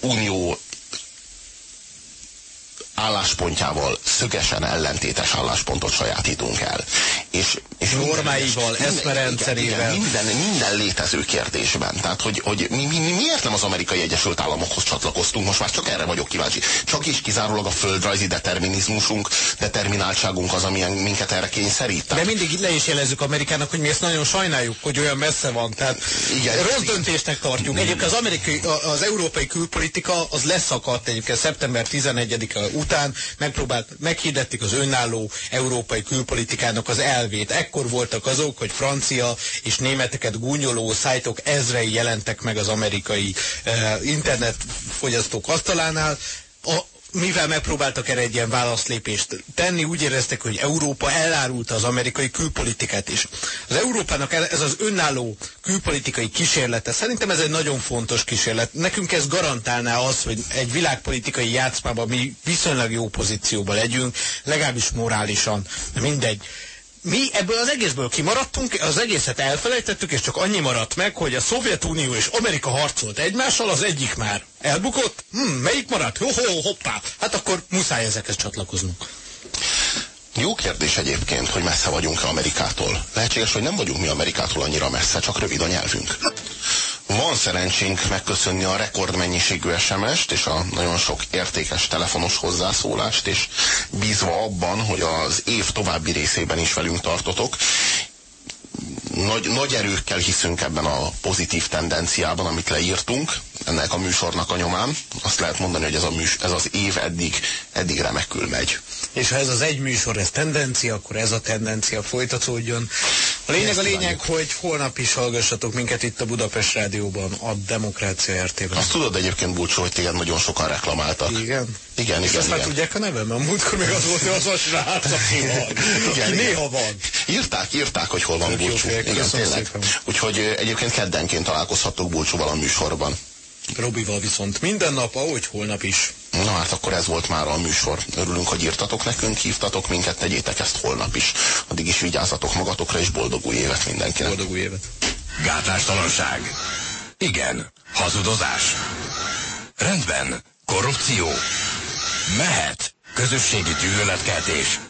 Unió álláspontjával szögesen ellentétes álláspontot sajátítunk el. És, és normáival, eszmerendszerével. Minden, minden létező kérdésben. Tehát, hogy, hogy mi, mi, mi, miért nem az amerikai Egyesült Államokhoz csatlakoztunk? Most már csak erre vagyok kíváncsi. Csak is kizárólag a földrajzi determinizmusunk, determináltságunk az, ami minket erre kényszerít. De mindig le is jelezzük Amerikának, hogy mi ezt nagyon sajnáljuk, hogy olyan messze van. Tehát igen, rossz döntésnek tartjuk. Egyébként az, amerikai, az európai külpolitika az leszakadt egyébként szeptember 11-e után, megpróbált, meghirdették az önálló európai külpolitikának az elvét. Ekkor voltak azok, hogy francia és németeket gúnyoló szájtok ezrei jelentek meg az amerikai uh, internetfogyasztók asztalánál. A, mivel megpróbáltak erre egy ilyen válaszlépést tenni, úgy éreztek, hogy Európa elárulta az amerikai külpolitikát is. Az Európának ez az önálló külpolitikai kísérlete, szerintem ez egy nagyon fontos kísérlet. Nekünk ez garantálná az, hogy egy világpolitikai játszmában mi viszonylag jó pozícióban legyünk, legalábbis morálisan, mindegy mi ebből az egészből kimaradtunk, az egészet elfelejtettük, és csak annyi maradt meg, hogy a Szovjetunió és Amerika harcolt egymással, az egyik már elbukott, hmm, melyik maradt? Ho, ho, hoppá! Hát akkor muszáj ezekhez csatlakoznunk. Jó kérdés egyébként, hogy messze vagyunk-e Amerikától. Lehetséges, hogy nem vagyunk mi Amerikától annyira messze, csak rövid a nyelvünk. Van szerencsénk megköszönni a rekordmennyiségű SMS-t és a nagyon sok értékes telefonos hozzászólást, és bízva abban, hogy az év további részében is velünk tartotok, nagy, nagy erőkkel hiszünk ebben a pozitív tendenciában, amit leírtunk, ennek a műsornak a nyomán. Azt lehet mondani, hogy ez, a műs, ez az év eddig, eddig remekül megy. És ha ez az egy műsor, ez tendencia, akkor ez a tendencia folytatódjon. A lényeg a lényeg, hogy holnap is hallgassatok minket itt a Budapest Rádióban, a Demokrácia RT-ben. Azt tudod egyébként, Bulcsó, hogy téged nagyon sokan reklamáltak. Igen? Igen, és igen, azt már tudják a nevem, mert múltkor még az volt, hogy az a srác, aki van. igen, aki néha van. Írták, írták, hogy hol van Bulcsú. Igen, tényleg. Úgyhogy egyébként keddenként találkozhatok Bulcsúval a műsorban. Robival viszont minden nap, ahogy holnap is. Na hát akkor ez volt már a műsor. Örülünk, hogy írtatok nekünk, hívtatok minket, tegyétek ezt holnap is. Addig is vigyázzatok magatokra, és boldog új évet mindenkinek. Boldog új évet. Gátlástalanság. Igen. Hazudozás. Rendben. Korrupció. Mehet. Közösségi gyűlöletkeltés.